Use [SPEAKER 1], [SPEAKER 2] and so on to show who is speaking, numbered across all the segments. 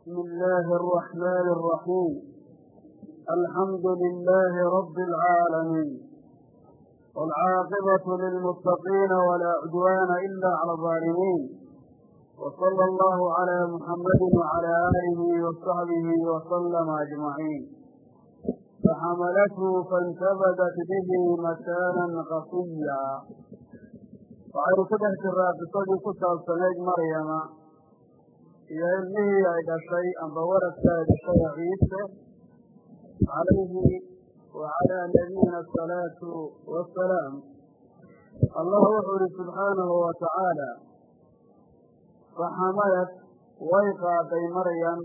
[SPEAKER 1] بسم الله الرحمن الرحيم الحمد لله رب العالمين والعاقبة للمتقين ولا عدوان إلا على الظالمين وصلى الله على محمد وعلى آله وصحبه وسلم أجمعين فحملته فانتبذت به مكانا قصيا waxaynu saddex jiraa qisadii ku iyo ilmihii ay dhashay amba waradka ay dhashay ciise calayhi wa calaa nabiyina asalaatu wassalaam allah wuxuu ihi subxaanahu wa tacaala faxamalad way qaaday maryam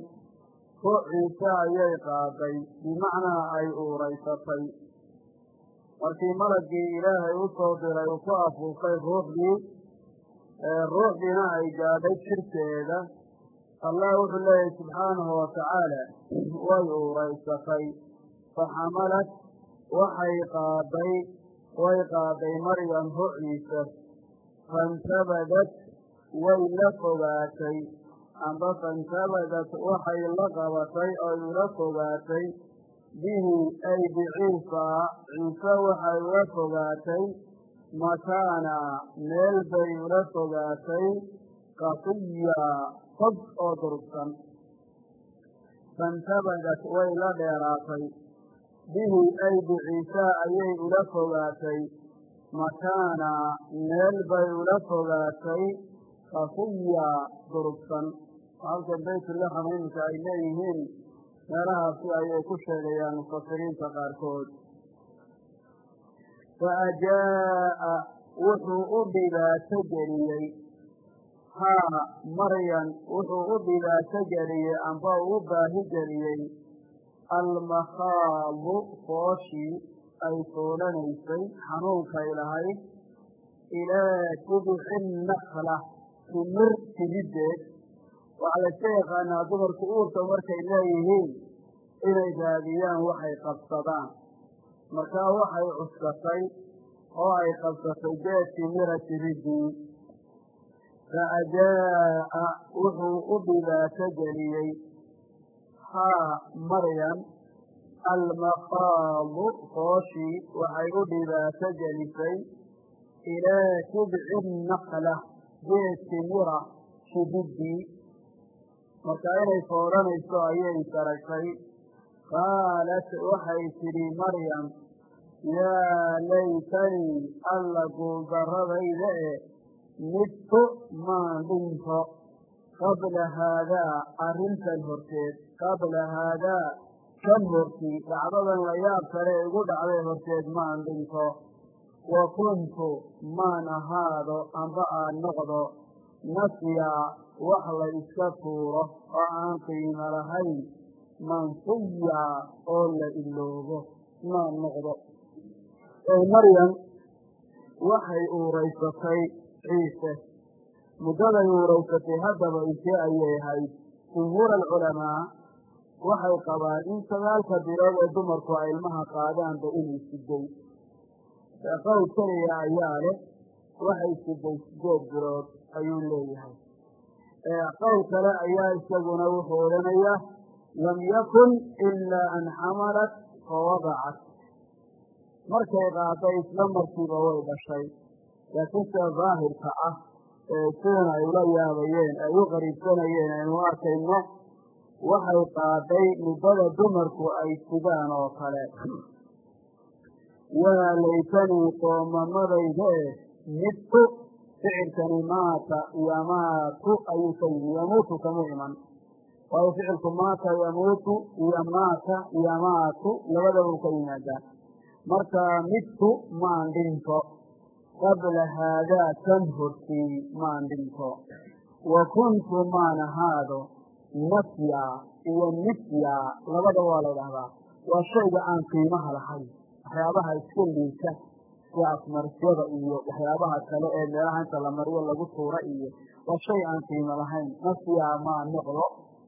[SPEAKER 1] ku ciise ayay qaaday bimacnaa ay uuraysatay markii malagii ilaahay u soo diray uu ku afuufay ruuxdii ruuxdiina ay gaadhay jirkeeda allah wuxuu leeyahy subxaanahu wa tacaala way uuraysatay faxamalad waxay qaaday way qaaday maryam ruuxdiisa faintabadat way la fogaatay. Amba faintabadat waxay la qabatay oy ula fogaatay. Bihi ay biciisa ciise waxay ula fogaatay. Makaana meel bay ula fogaatay. Qasiya fog oo durugsan. Faintabadat way la dheeraatay. Bihi ay biciisa ayay ula fogaatay. Makaana meel bay ula fogaatay. Qasiya durugsan. Halkan baytulaxam iminka ay leeyihiin. Meelahaasi ayay ku sheegayaan mufasiriinta qaarkood. Fa ajaa'a wuxuu u dhibaato geliyey haa maryan wuxuu u dhibaato geliyey amba uu u baahi geliyey almakhaadu fooshii ay foolanaysay xanuunkay lahayd ilaa jubixi nakla timir timiddeed waxaa layska yaqaanaa dumarku uurka markay leeyihiin inay raadiyaan waxay qabsadaan. Markaa waxay cuskatay oo ay qabsatay geedkii mira tiridii fa ajaa'a wuxuu u dhibaato geliyey haa maryam almaqaadu fooshii waxay u dhibaato gelisay ilaa jibci nakla geedkii mira shididii markaa inay foodhanayso ayay daragtay qaalat waxay tidhi maryam yaa laytanii alla guuldarradayda e midtu maan dhinto qabla haadaa arrintan horteed. Qabla haadaa kan hortii dhacdadan la yaab kale igu dhacday horteed maan dhinto wa kuntu maan ahaado amba aan noqdo nasyaa wax la iska tuuro oo aan qiimo lahayn. Mansiya oo la iloobo maan noqdo. Maryam waxay uuraysatay ciise muddaday uuraysatay haddaba intee ayay ahayd. Jumhuur alculamaa waxay qabaan in sagaalka bilood ee dumarku ay ilmaha qaadaanba inay siday qowl keliya ayaa leh waxay siday sideed bilood ayuu leeyahay. Qowl kale ayaa isaguna wuxuu odhanayaa lam yakun ilaa an xamalat fawadacat markay qaaday isla markiiba way dhashay laakiin sida daahirka ah ee sidan ay ula yaabayeen ay u qariibsanayeen aynu arkayno waxay qaaday muddada dumarku ay sidaan oo kale. Yaa laytanii qoomamadayda e midtu ficilkani maata yamaatu ayuu ka yimi yamuutu kama iman. Waayo ficilku maata yamuutu iyo maata yamaatu labadaba u ka yimaadaa. Marka midtu maan dhinto qabla haadaa kan hortii maan dhinto wa kuntu maan ahaado nasya iyo nisya labada waa la ydhahdaa waa shayga aan qiimaha lahayn waxyaabaha iska liita sida iyo waxyaabaha kale ee meelaha inta la mariyo lagu tuuro iyo waa shay aan qiimo lahayn nasya maa noqdo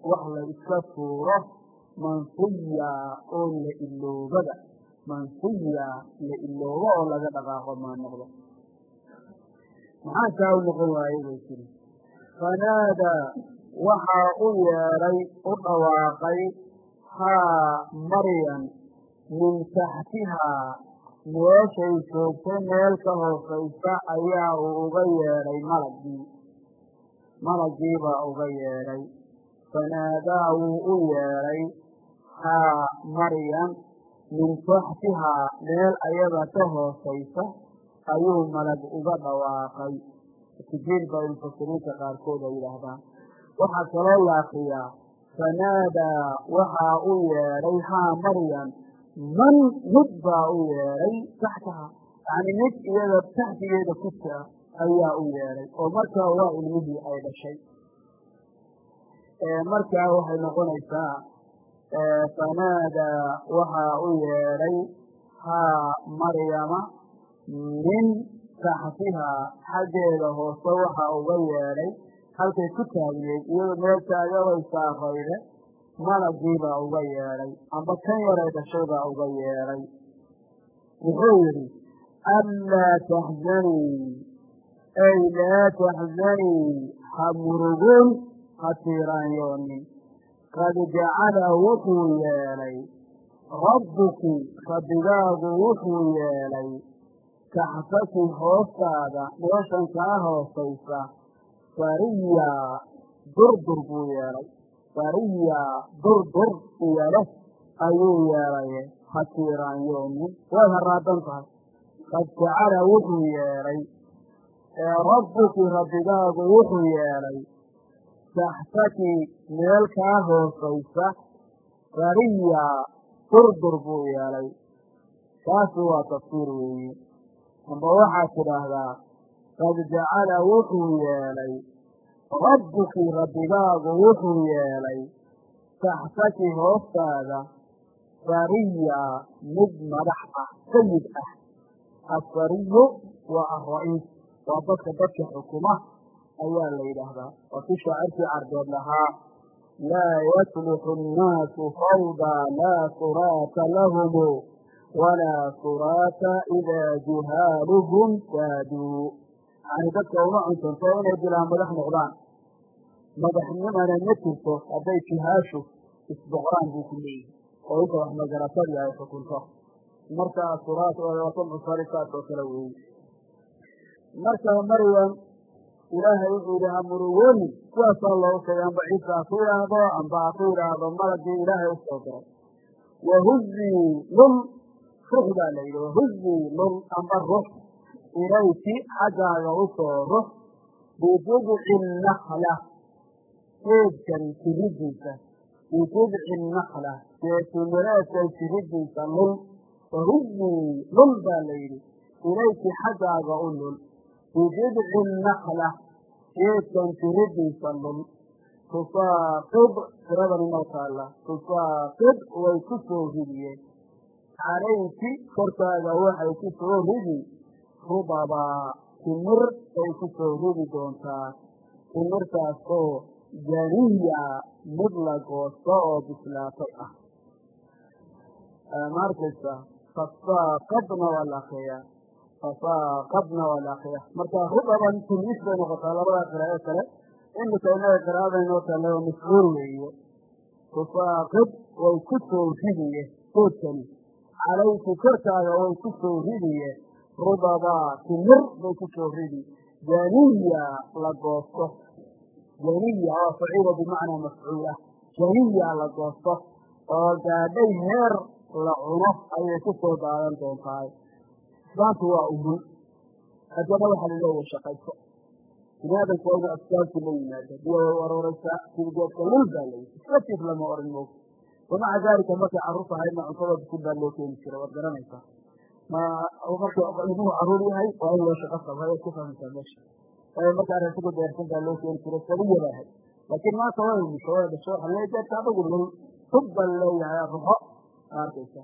[SPEAKER 1] wax la iska tuuro mansiya oo la iloobada mansiya la iloobo oo laga dhaqaaqo maa noqdo maxaa kaa u noqon waaye bay tiri fanaadaa waxaa u yeedhay u dhawaaqay haa maryan min taxtihaa meeshay joogtay meel ka hoosaysa ayaa uu uga yeedhay malagii. Malagii baa uga yeedhay fanaadaa wuu u yeedhay haa maryam min taxtihaa meel ayada ka hoosaysa ayuu malag uga dhawaaqay. Sijiil bay mufasiriinta qaarkood ay yidhaahdaan. Waxaa kaloo la akriyaa fanaadaa waxaa u yeedhay haa maryam man mid baa u yeedhay taxtaha yacni mid iyada taxtigeeda ku jira ayaa u yeedhay oo markaa waa ilmihii ay dhashay. Markaa waxay noqonaysaa fanaadaa waxaa u yeedhay haa maryama min taxtihaa xaggeeda hoose waxaa uga yeedhay halkay ku taagneed iyado meel taagabay saarayde malagii baa uga yeedhay amba kan yaray dhashay baa uga yeedhay. Wuxuu yidhi anlaa taxzanii ay laa taxzanii ha murugun ha tiiraanyoonin qad jacala wuxuu yeelay rabbuki rabbigaagu wuxuu yeelay taxtaki hoostaada meeshan kaa hoosaysa fariya durdur buu yeelay. Fariya durdur iyale ayuu yeelaye ha tiiraanyoonin way haraadan tahay. Qad jacala wuxuu yeelay rabbuki rabbigaagu wuxuu yeelay taxtaki meel kaa hoosaysa fariya durdur buu yeelay. Taasi waa tafsiir weeye amba waxaad tidhaahdaa qad jacala wuxuu yeelay rabbuki rabbigaagu wuxuu yeelay taxtaki hoostaada fariya mid madax ah sayid ah asfariyu waa alra'iis waa dadka dadka xukuma ayaa la yidhaahdaa waa kii shaacirkii carbeed lahaa laa yasluxu annaasu fawdaa laa suraata lahumu walaa suraata idaa juhaaluhum saaduu yani dadka uma cunsanto inay bilaa madax noqdaan madaxnimana ma jirto hadday jihaashu isboqraan buu ku leeyihi oo inta wax magaratadii ay xukunto marka suraat wasamcusari saas oo kale weeye marka maryam ilaahay wuxuu yidhi hamurugoonin sidaasaa loogu sheegay amba ciisa ha ku yidhaahdo amba ha ku yidhaahdo malagii rux baa la yidhi wahuzii lul amba rux ilayki xaggaaga u soo rux bijidci nakla geedkan jiridiisa bijidci nakla geetimireedkan jiridiisa lul wahuzii lul baa la yidhi ilayki xaggaaga u lul bijidci nakla geedkan jiridiisa lul tusaaqid tiradan inoo taalla? Tusaaqid way ku soo ridiyeen calayki korkaaga waxay ku soo ridi rubabaa timir ay ku soo ridi doontaa. Timirtaas oo janiya mid la goosto oo bislaatay ah. Ma arkaysa fasaaqadna waa la fasaaqadna waa la akriyaa marka rubaban timiis bay noqotaa labada qiraa'o kale. Imika inaga qiraa'adaynoo taale oo weeye. Tusaaqid way ku soo ridiye geedkani calayki korkaaga way ku soo ridiye rubabaa timir bay ku soo ridi. Janiya la goosto. Janiya waa faciila bimacnaa mafcuula. Janiya la goosto. Oo gaadhay heer la cuno ayay ku soo daadan doontahay. Islaantu waa umul haddana waxaa la leeyahay shaqayso inu asbaabtu la yimaada biyo way arooraysaa sibigeedka lul baa layihi iska jiif lama oran moog wamaca daalika markay carruur tahaydna cuntada bisin baa keeni jiray waad garanaysaa ma marka ilmuhu carruur yahay waa in loo shaqo sabo ayaad ku fahmaysaa meesha markaa raashinka deersan baa loo keeni jiray saliya baa laakiin maanta way umusho way dhasho waxa leeya deerta adagu baa la leeyahay ruxo ma arkaysa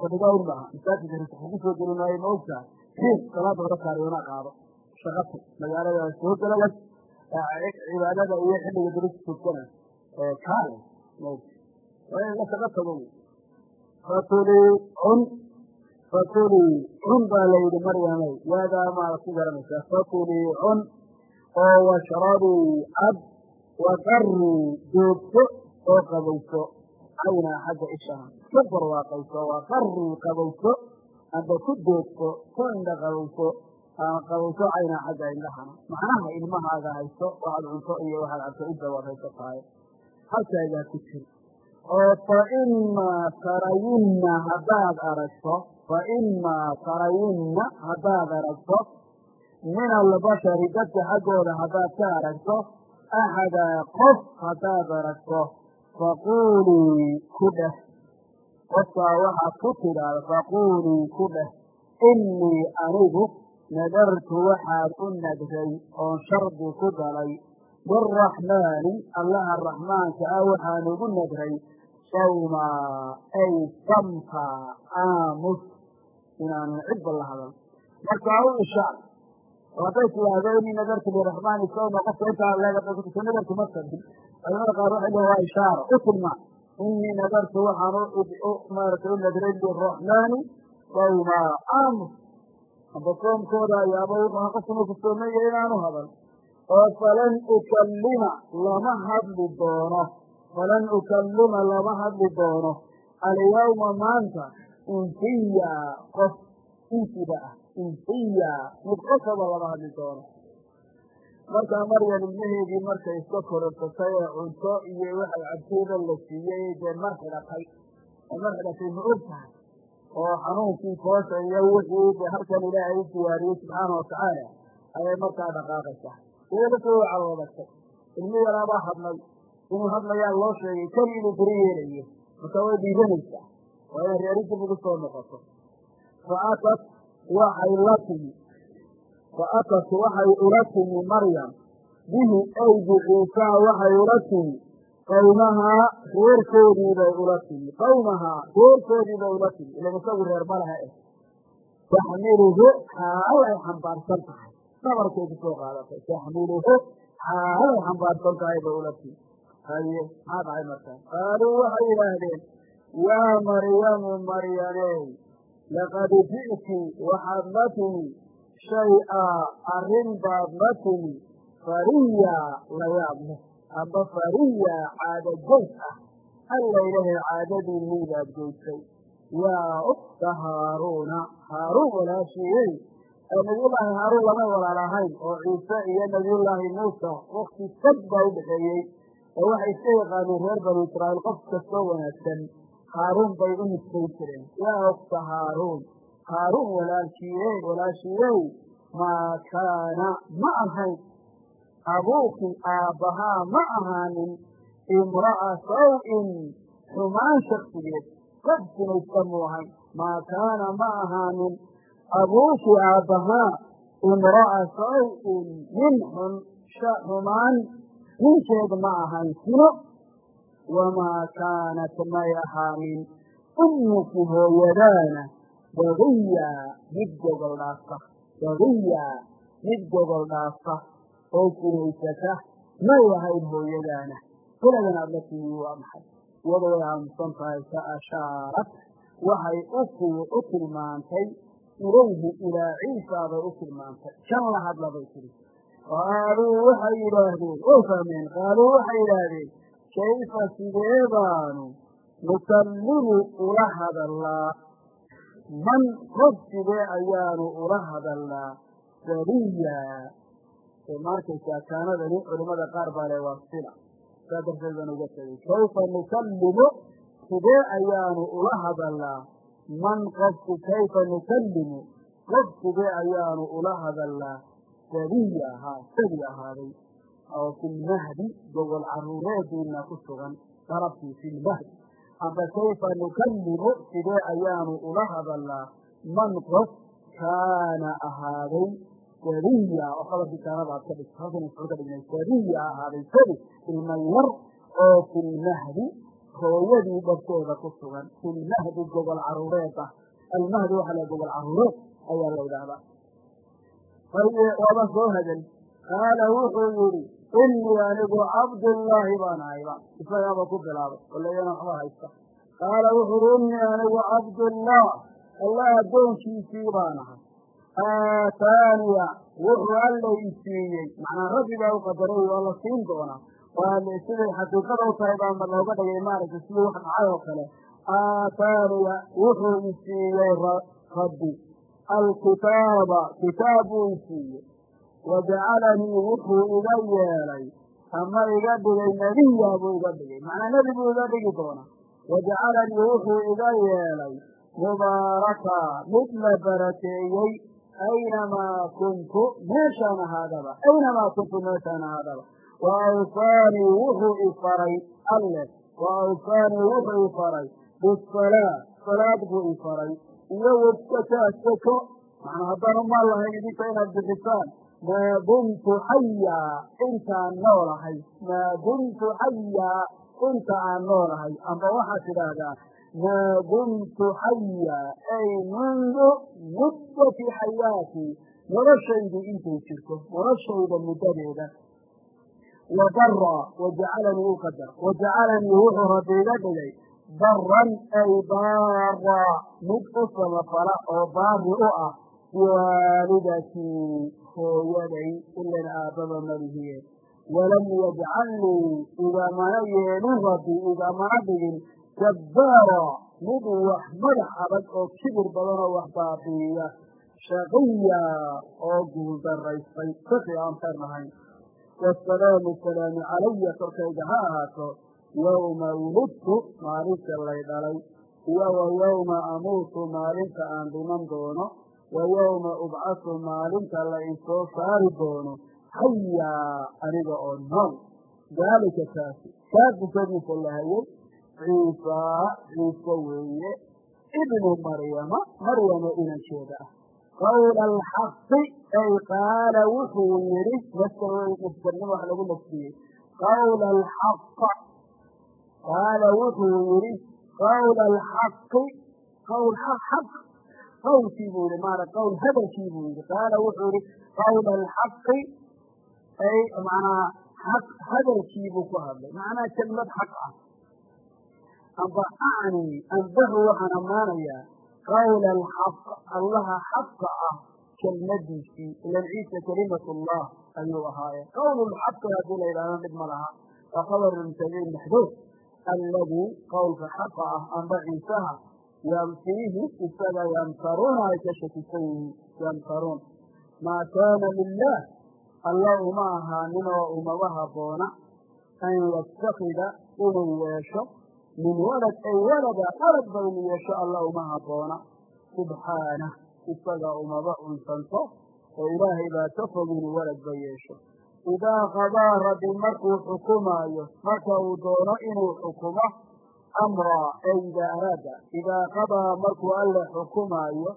[SPEAKER 1] fadhigaa un maaha masaajidka risa kugu soo geli maayo ma ogtaa riix salaada hore kaariyoona qaado shaqata magaalada soo cibaadada iyo xilliga durista tuugtana kaale maogta waa shaqa tago fatulii cun fatulii cun baa la yidhi maryamay waadaa maad ku garanaysaa fatulii cun oo washrabii cab waqarrii joogto oo qabayso caynaa xagga ishaha ka barwaaqayso waqarrii qabayso amba ku joogto ku indha qabayso qabayso caynaa xagga indhahana macnaha ilmahaaga hayso waxaad cunto iyo waxaad cabto waad hayso tahay halkaagaa ku jir oo fa imaa tarayinna haddaad aragto fa imaa tarayinna haddaad aragto min albashari dadka xaggooda haddaad ka aragto axadaa qof haddaad aragto faquulii ku dheh. Qofkaa waxaad ku tidhaahda faquulii ku dheh innii anigu nadartu waxaad u nadray oon shardi ku galay. Liraxmaani allaha raxmaanka ah waxaan ugu nadray sawmaa ay samta aamus. Inaanan cidba la hadal. Markaa u ishaar hadday nadartu liraxmaani sawma qofka intaa leegaso nadarku ma sabin. Culamada qaar waxay lehin waa ishaara u tilmaa inii nadartu waxaan maarata u nadray liraxmaani sawmaa aamus. Amba soomkooda ayaaba wuxuu qofku marku soomaya inaanu hadal. Oo falan ukallima lama hadli doono falan ukallima lama hadli doono. Alyawma maanta insiya qof insiba ah insiya mid qofaba lama hadli doono. Markaa maryam ilmaheedii markay iska kororsatay ee cunto iyo waxay cabtooda la siiyey dee mar xidhatay mar xidhatay ma tahay? Oo xanuunkii koosha iyo wixii de halkan ilaahay u diyaariyey subxaana watacaala ayay markaa dhaqaaqaysaa. Iyadasi way caloodatay ilmi yaraabaa hadlay inuu hadlayaa loo sheegay keli inuu beri yeelayo marka way dhiiranaysaa waa inay reeri dib ugu soo noqoto. Fa atat waxay la timi fa atat waxay ula timi maryam bihi aydi ciisaa waxay ula timi qawmahaa reerkoodiibay ula timi qawmahaa reerkoodiibay ula timi ilan isagu reer malaha eh. Taxmiluhu xaal ay xambaarsan tahay dhabarkay ku soo qaadatay taxmiluhu xaal ay xambaarsan tahay bay ula timi haye maxaa dhacay markaa qaaluu waxay yidhaahdeen yaa maryamu maryaney laqad ji'ti waxaad la timi. Shay-a arrin baad la timi. Fariya la amba fariya caado goys ah. Alla ilahay caadadii miibaad goysay yaa ukta haaruuna. Haaruun walaashiyey nabiyullaahi haaruun lamay walaal ahayn oo ciise iyo nabiyullaahi muusa wakti sad baa udhexeeyey oo waxay iska yaqaaneen reer banu israa'iil qof kastoo wanaagsan haaruun bay u nisbayn jireen. Yaa ukta haaruun haaruun walaalkiye walaashiyey maa kaana ma ahayn abuuki aabbahaa ma ahaanin imra'a saw-in xumaan shaksigeed qof sinaysta muu maa kaana ma ahaanin. Abuuki aabbahaa imra'a saw-in nin xun xumaan ninkeed ma ahayn sino wamaa kaanat may ahaanin ummuki hooyadaana bagiya mid gogol dhaafta bagiya mid gogol dhaafta oo sinaysata may ahayn hooyadaana kuladan aad la timi waa maxay iyada way aamusan tahay fa ashaarat waxay u tilmaantay ilayhi ilaa ciisa bay u tilmaantay kan la hadla bay tihi qaaluu waxay yidhaahdeen way fahmeen qaaluu waxay yidhaahdeen kayfa sidee baanu nukallimu ula hadallaa man qof sidee ayaanu ula hadallaa sariya ma arkaysaa kaanadani culimada qaar baa le waa sila saa darteed baan uga tegay kayfa nukallimu sidee ayaanu ula hadallaa man qofku kayfa nukallimu qof sidee ayaanu ula hadallaa sabiya ahaa sabi ahaaday oo fi lmahdi gogol caruureediina ku sugan darabkii fi lmahdi amba kayfa nukallimu sidee ayaanu ula hadallaa? Man qof kaana ahaaday sabiya oo qabarkii kaanada aad ka dhigto halkan isku ka dhignay sabiya ahaaday sabi ilma yar oo fi lmahdi hooyadii dhabteeda ku sugan. Fi lmahdi gogol caruureed ah. Almahdi waxaa la gogol caruureed ayaa la yidhaahdaa waaba soo hadal qaala wuxuu yidhi inii anigu cabdullaahi baan ahayba isagaaba ku bilaabay walayana waxba haysta qaala wuxuu yihi inii anigu cabdullah allah addoonkiisii baan ahay aataaniya wuxuu alla i siiyey macnaa rabbi baa u qadaray waa la siin doonaa siday xaqiiqada u tahay baa looga dhigay maaragtay sidii wax dhacay oo kale aataaniya wuxuu isiiyey rabbi alkitaaba kitaab buu isiiyey wajacalanii wuxuu iga yeelay ama iga dhigay nebiya buu iga dhigay macnaa nebi buu iga dhigi doonaa wajacalanii wuxuu iga yeelay mubaaraka mid la barakeeyey aynamaa kuntu meeshaan ahaadaba aynamaa kuntu meeshaan ahaadaba wa awsaanii wuxuu ifaray alle wa awsaanii wuxuu ifaray bisalaa salaad buu ifaray iyo waskataa sako macnaa haddaan umaan lahayn idinka inaad bixisaan maa dumtu xayaa intaan noolahay maa dumtu xayaa inta aan noolahay amba waxaad tidhaahdaa maa dumtu xayaa ay mundu muddati xayaatii noloshaydu intay jirto noloshayda muddadeeda. Wadara wajacalanii u qadar. Wajacalanii wuxuu rabbi iga dhigay baran ay baara mid u samafala oo baari u ah biwaalidatii hooyaday ilan aabbaba malihiye walam yajcalnii igamana yeelin rabbi igamana dhigin. Jabbaara mid wax madax adag oo kibir badan oo wax baabiiya. Shaqiya oo guuldaraystay saki aan lahayn wasalaamu salaamu calaya korkayga ha ahaato yowma wulidtu maalinta lay dhalay iyo wa yowma amuutu maalinta aan dhiman doono wa yowma ubcasu maalinta la isoo saari doono xayaa aniga oo nool daalika kaasi kaa dukadiisa la hayay ciisaa ciise weeye ibnu maryama maryama inankeeda ah qawla alxaqi ay qaala wuxuu yidhi masdarnimo wax lagu nasbiyey qawla alxaqa qaala wuxuu yidhi qawla alxaqi qawl xaq qawlkii buu yihi maana qawl hadalkii buu yihi qaala wuxuu yihi qawla alxaqi ay macnaa xaq hadalkiibuu ku hadlay macnaa kelmad xaq ah amba acni anbahu waxaan ammaanayaa qawla alxaq allaha xaqa ah kelmadiisii ilan ciisa kalimat llah ayuu ahaaye qawl lxaqi haddii la yidhahdo dhib ma laha waa khabar mubtadiin maxduud alladii qowlka xaqa ah amba ciisaha fiihi isaga yamtaruuna ay ka shakisan yihiin yamtaruun maa kaana lilah alla uma ahaanin oo umama haboona an yastakida inuu yeesho min walad ay walada walad ba inu yeesho alla uma haboona subxaanah isaga umaba cunsanto oo ilaahay baa ka fog inuu waladba yeesho idaa qadaa rabbi markuu xukumaayo marka uu doono inuu xukumo amraa ee idaa araada. Idaa qadaa markuu alle xukumaayo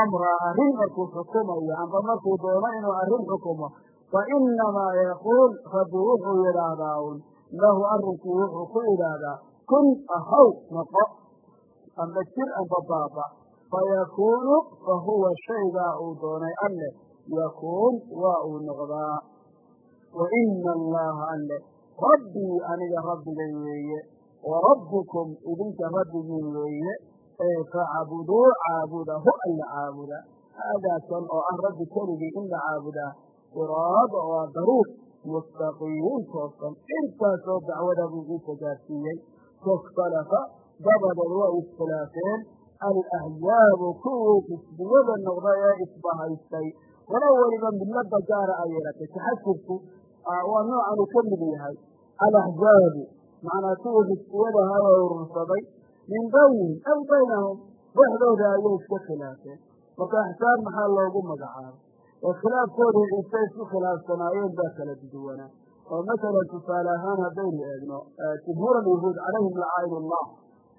[SPEAKER 1] amraa arrin markuu xukumayo amba markuu doono inuu arrin xukumo fa inamaa yaquul rabbi wuxuu yidhaahdaa un lahu arrinkii wuxuu ku yidhaahdaa kun ahaw noqo amba jir amba baaba. Fayakuunu fa huwa shaygaa uu doonay alle yakuun waa uu noqdaa wa ina allaha alle rabbii aniga rabbigay weeye wa rabbukum idinka rabbigiin weeye ee facbuduu caabuda hu alla caabuda haadaakan oo ah rabbi keligii in la caabudaa siraada waa daruur mustaqiim toosan intaasoo dacwada buu iisa gaarsiiyey fakhtalafa dabadeed waa iskhilaafeen alahyaabu kuwii xisbiyada noqday ee isbahaystay walo weliba midlada gaara ay yeelatay taxasubku waa noocan uu ka mid yahay. Alaxzaabu macnaa kuwii xisbiyadaha ee urursaday min baynihim ay baynahum. Dhexdooda ayay iska khilaafeen. Marka axsaab maxaa loogu magacaabay? Oo khilaafkoodii ciise isku khilaafsanaayeen baa kala duwanaa oo masalan tusaale ahaan haddaynu eegno jumhuur alyahuud calayhim lacayn allah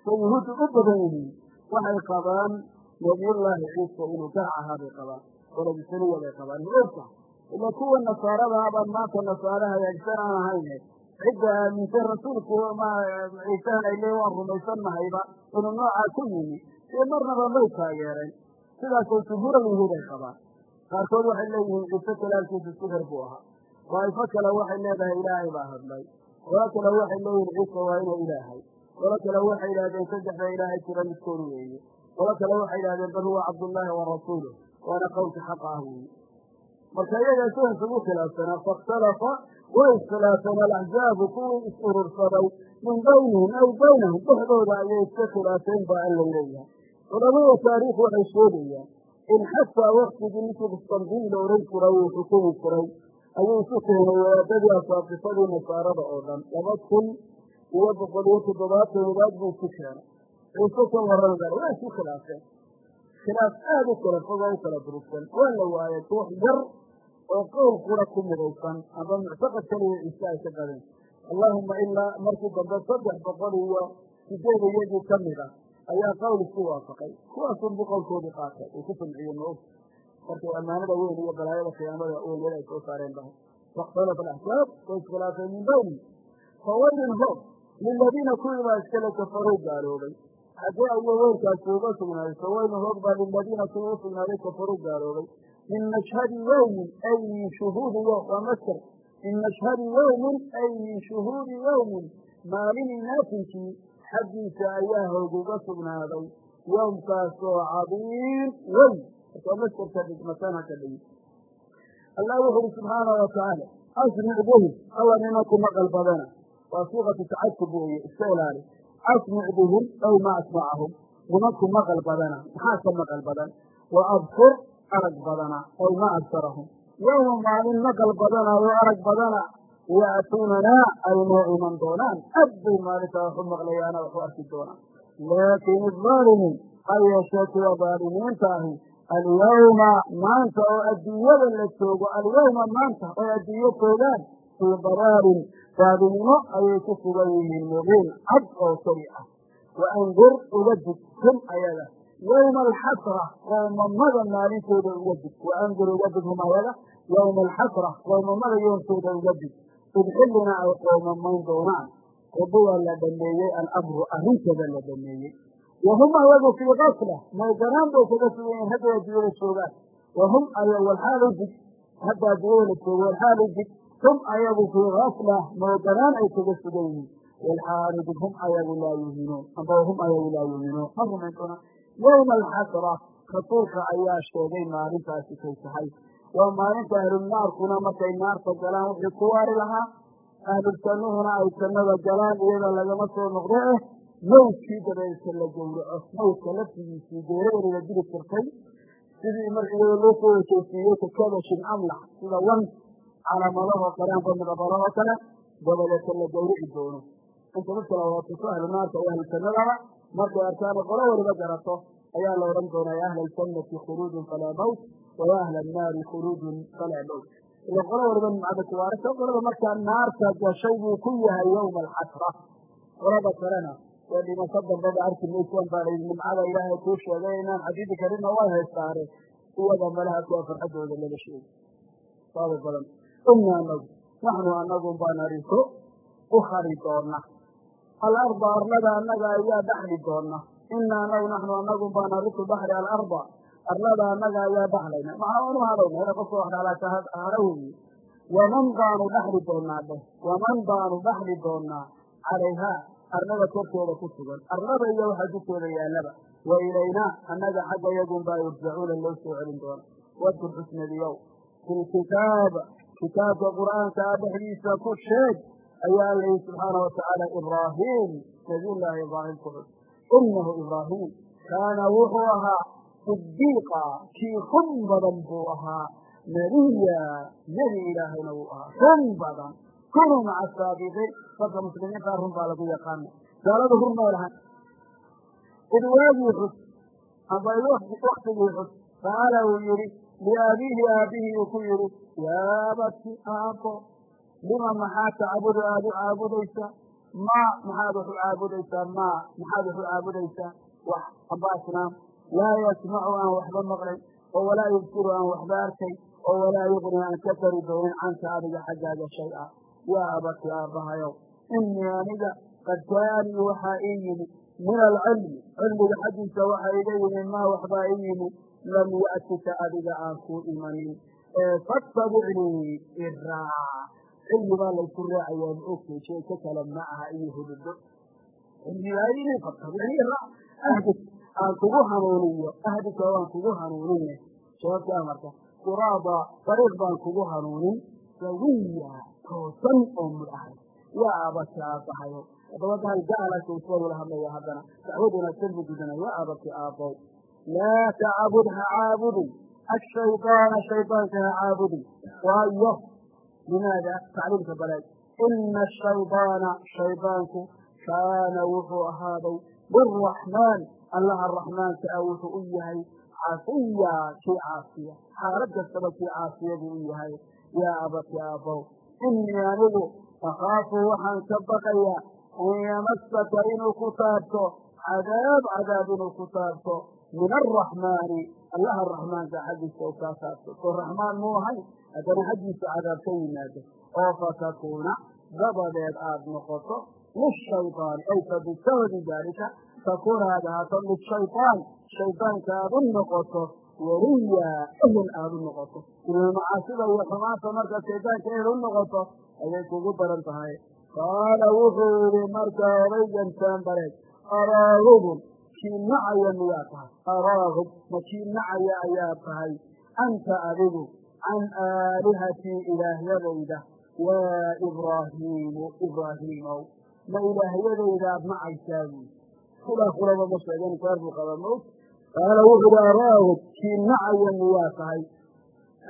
[SPEAKER 1] say yahuuddu u badan yihiin waxay qabaan nabiyullaahi ciisa inuu gac ahaa bay qabaan walabisaniya bay qabaan. Maogta ila kuwa nasaarada abaan maanta nasaare hagaagsan aan ahayne cidda aaminsan rasuulku ciisahan ay leeyiin waan rumaysanahayba inuu noocaa ku yimi iyo marnaba may taageereen sidaasay jumhuur alyahuud ay qabaan qaarkood waxay leeyihiin ciise talaalkiisa sixir buu ahaa daa'ifo kale waxay leedahay ilaahay baa hadlay qolo kale waxay leeyihiin ciise waa inuu ilaahay qolo kale waxay yidhahdeen saddexda ilaahay jira midkood weeye qolo kale waxay yidhahdeen bal huwa cabdullaahi wa rasuuluh waana qowlka xaqa ah weeye marka iyagaa sidaas ugu khilaafsanaa fakhtalafa way iskhilaafeen alaxzaabu kuwii is urursaday min baynihim ay baynahum dhexdooda ayay iska khilaafeen baa alla leeyahay. Culamada taariikh waxay sheegayaan in xataa waktigii ninkii qustamdiin la oran jiray uu xukumi jiray ayuu isu keenay wadaadadii asaafifadii nasaarada oo dhan. Laba kun iyo boqol iyo toddobaatan wadaad buu isu keenay. Ciise kan waran gar waa isu khilaafeen khilaaf aada u kala fog oo u kala durugsan. Waa la waayay koox yar oo qowl kura ku midaysan amba muctaqad kaliya ciise ay ka qabeen allahuma ilaa markii dambe saddex boqol iyo sideed iyagii ka mid ah ayaa qowl isku waafaqay. Kuwaasunbu qowlkoodii qaatay uu ku samciyey maog markay ammaanada weyn iyo balaayada khiyaamada weynada ay soo saareen bahay. Fakhtalaf alaxsaab way iskhilaafeen min bayni fawaylin hoog liladiina kuwii baa iskale kafaruu gaaloobay haddii ayo weynkaasi uga sugnaaday fawaylin hoog baa liladiina kuwii usugnaaday kafaruu gaaloobay min mashhadi yawmin ay min shuhuudi ywm waa masker min mashhadi yawmin ay min shuhuudi yawmin. Maalin inaasinkii xaggiisa ayaa hoog uga sugnaaday. Yowmkaasoo cadiim weyn. Markaa maskerka dhig masana ka dhigi allah wuxu uhi subxaana watacaala asmic bihim alla nimanku maqal badana waa siiqatu tacasub weeye iska ilaali asmic bihim aw ma asmacahum nimanku maqal badana maxaa ka maqal badan wa absur arag badana aw ma absarahum yowma maalin maqal badana oo arag badana ya'tuunanaa ay noo iman doonaan ad bay maalintaa waxu maqlayaana waxu arki doonaan laakin aaalimiin ha yeeshee kuwa daalimiinta ahi alyawma maanta oo adduunyada la joogo alyawma maanta oo adduunyo joogaan fii dalaalin baadinimo ayay ku sugan yihiin mubiin cad oo keli ah. Wa andir uga dig hum ayaga yowma alxasra qoomamada maalintooda uga dig wa andir uga dig hum ayaga yowma alxasra qoomamada yoomkooda uga dig idxillina ay qoomamayn doonaan quduwa la dhameeyey alamru arrintada la dhameeyey. Wahum ayagu fii kasla mooganaan bay kaga sugan yihiin hadday adduunyada joogaan wahum aya walxaalu dig hadda adduunyada la joogo walxaalu dig hum ayagu fii kasla mooganaan ay kaga sugan yihiin walxaalu dig hum ayagu laa yuminuun amba hum ayagu laa yuminuun ma rumayn doonaan yowma alxasra rasuulka ayaa sheegay maalintaasi kay tahay waa maalinta ahlunaarkuna markay naarta galaan wixii ku waari lahaa ahluljannuhuna ay jannada galaan iyada lagama soo noqdo eh mawdkii dabeedka la gowraco mawdka laftigiisii geeradana la dili jirtay sidii marka iyada loo soo sida wan calaamadahoo kale amba midabadahoo kale dabadeeta la gawrici doono inta mid kala waatuso ahlu naarka iyo ahlu markay arkaana qolo waliba garato ayaa la odhan doonaa ya ahla aljannati khuluudun falaa mawt waya ahla annaari khuluudun falaa mawt ila qolo waliba nimcada kuwaarasa qolada markaa naarta gashay buu ku yahay yowma alxasra qolada kalena ee dhimasho dambaba arki maysaan baa layidhi nimcada ilaahay kuu sheegay inaan xadiidi karinna way haystaane iyada malaha kuwa farxaddooda laga sheegi saaba badan ina anagu naxnu anagun baa nariso u hari doona alarda arlada annaga ayaa dhaxli doona ina anagu naxnu anagun baa narisu dhaxli alarda arlada annaga ayaa dhaxlayna maxaa anu hadhayna ina qofka wax dhalaasha weeye waman baanu dhaxli doonaa dheh waman baanu dhaxli doonaa calayhaa arlada korkeeda ku sugan. Arlada iyo waxa dusheeda yaallaba wa ilaynaa annaga xagga yagun baa yurjacuuna loo soo celin doona. Wadkur xusnadiyow. Fi lkitaab kitaabka qur'aanka a dhexdiisa ku sheeg ayaa alla yihi subxaana watacaala ibraahim nabiyullaahi ibraahim ku xus inahu ibraahim. Kaana wuxuu ahaa sidiiqa kii run badan buu ahaa nebiya nebi ilaahayna wuu ahaa run badan. Kunuu maca saabiqiin dadka muslimiintaa run baa lagu yaqaana gaaladu run may lahayn. Id waagii xus amba waktigii xus qaala uu yihi liabiihi aabihii uu ku yihi yaa bati aabo lima maxaa tacbudu aada u caabudaysaa ma maxaad wax u caabudaysaa ma maxaad wax u caabudaysaa wax amba asnaam laa yasmacu aan waxba maqlay oo walaa yubsiru aan waxba arkay oo walaa yuqni aan ka tari doonin canka adiga xaggaaga shay a yaa abati aabbahayow inii aniga qad jaanii waxaa ii yimi min alcilmi. Cilmiga xaggiisa waxaa iga yimi maa waxbaa ii yimi lam ya'tika adiga aan kuu imanin fatabicnii iraac cilmi baa laysu raacayaa ma ogtay shay ka kale ma iyo hududo. Cilmigaa yimi fatabicnii iraac ahdi aan kugu hanuuniyo ahdika waan kugu hanuunin. Jawaabta amarka suraada dariiq baan kugu hanuunin. Sawiya toosan oo mudhahay yaa abati aabbahayo haddaba bahal gaalaka isagula hadlaya haddana dacwad wanaagsan buu gudana yaa abati aabbow laa tacbud ha caabudin ashaydaana shaydaanka ha caabudin waayo limaada tacliimka baleed ina ashaydaana shaydaanku kaana wuxuu ahaaday liraxmaan allaha raxmaanka ah wuxuu u yahay casiya kii caasiya xaalad kastaba kii caasiya buu u yahay yaa abati aabbow inii anigu akhaafu waxaan ka baqayaa an yamasaka inuu ku taabto cadaab cadaab inuu ku taabto min araxmaani allaha raxmaanka xaggiisa u kaa taabto soo raxmaan muu ahay haddana xaggiisa cadaab ka yimaado oo fatakuuna dabadeed aada noqoto lishaydaani ay fa bisababi daalika takuuna aad ahaato lishaytaan shaydaanka aada u noqoto weliya ehel aada u noqoto ilaa macaasida iyo xumaanta markaad shaydaanka ehel u noqoto ayay kugu daran tahay qaala wuxuu yidhi markaa odaygan taanbareed araagubun kii nacaya miyaa tahay? Araagub ma nacaya ayaa tahay. Anta adigu can aalihatii ilaahyadayda. Waa ibraahiimu ibraahiimow. Ma ilaahyadayda aad nacaysaa buui sidaa kulaba ma sheegeen kaar buu qaba mowt qaala wuxuu ihi araagub kii nacaya miyaa tahay.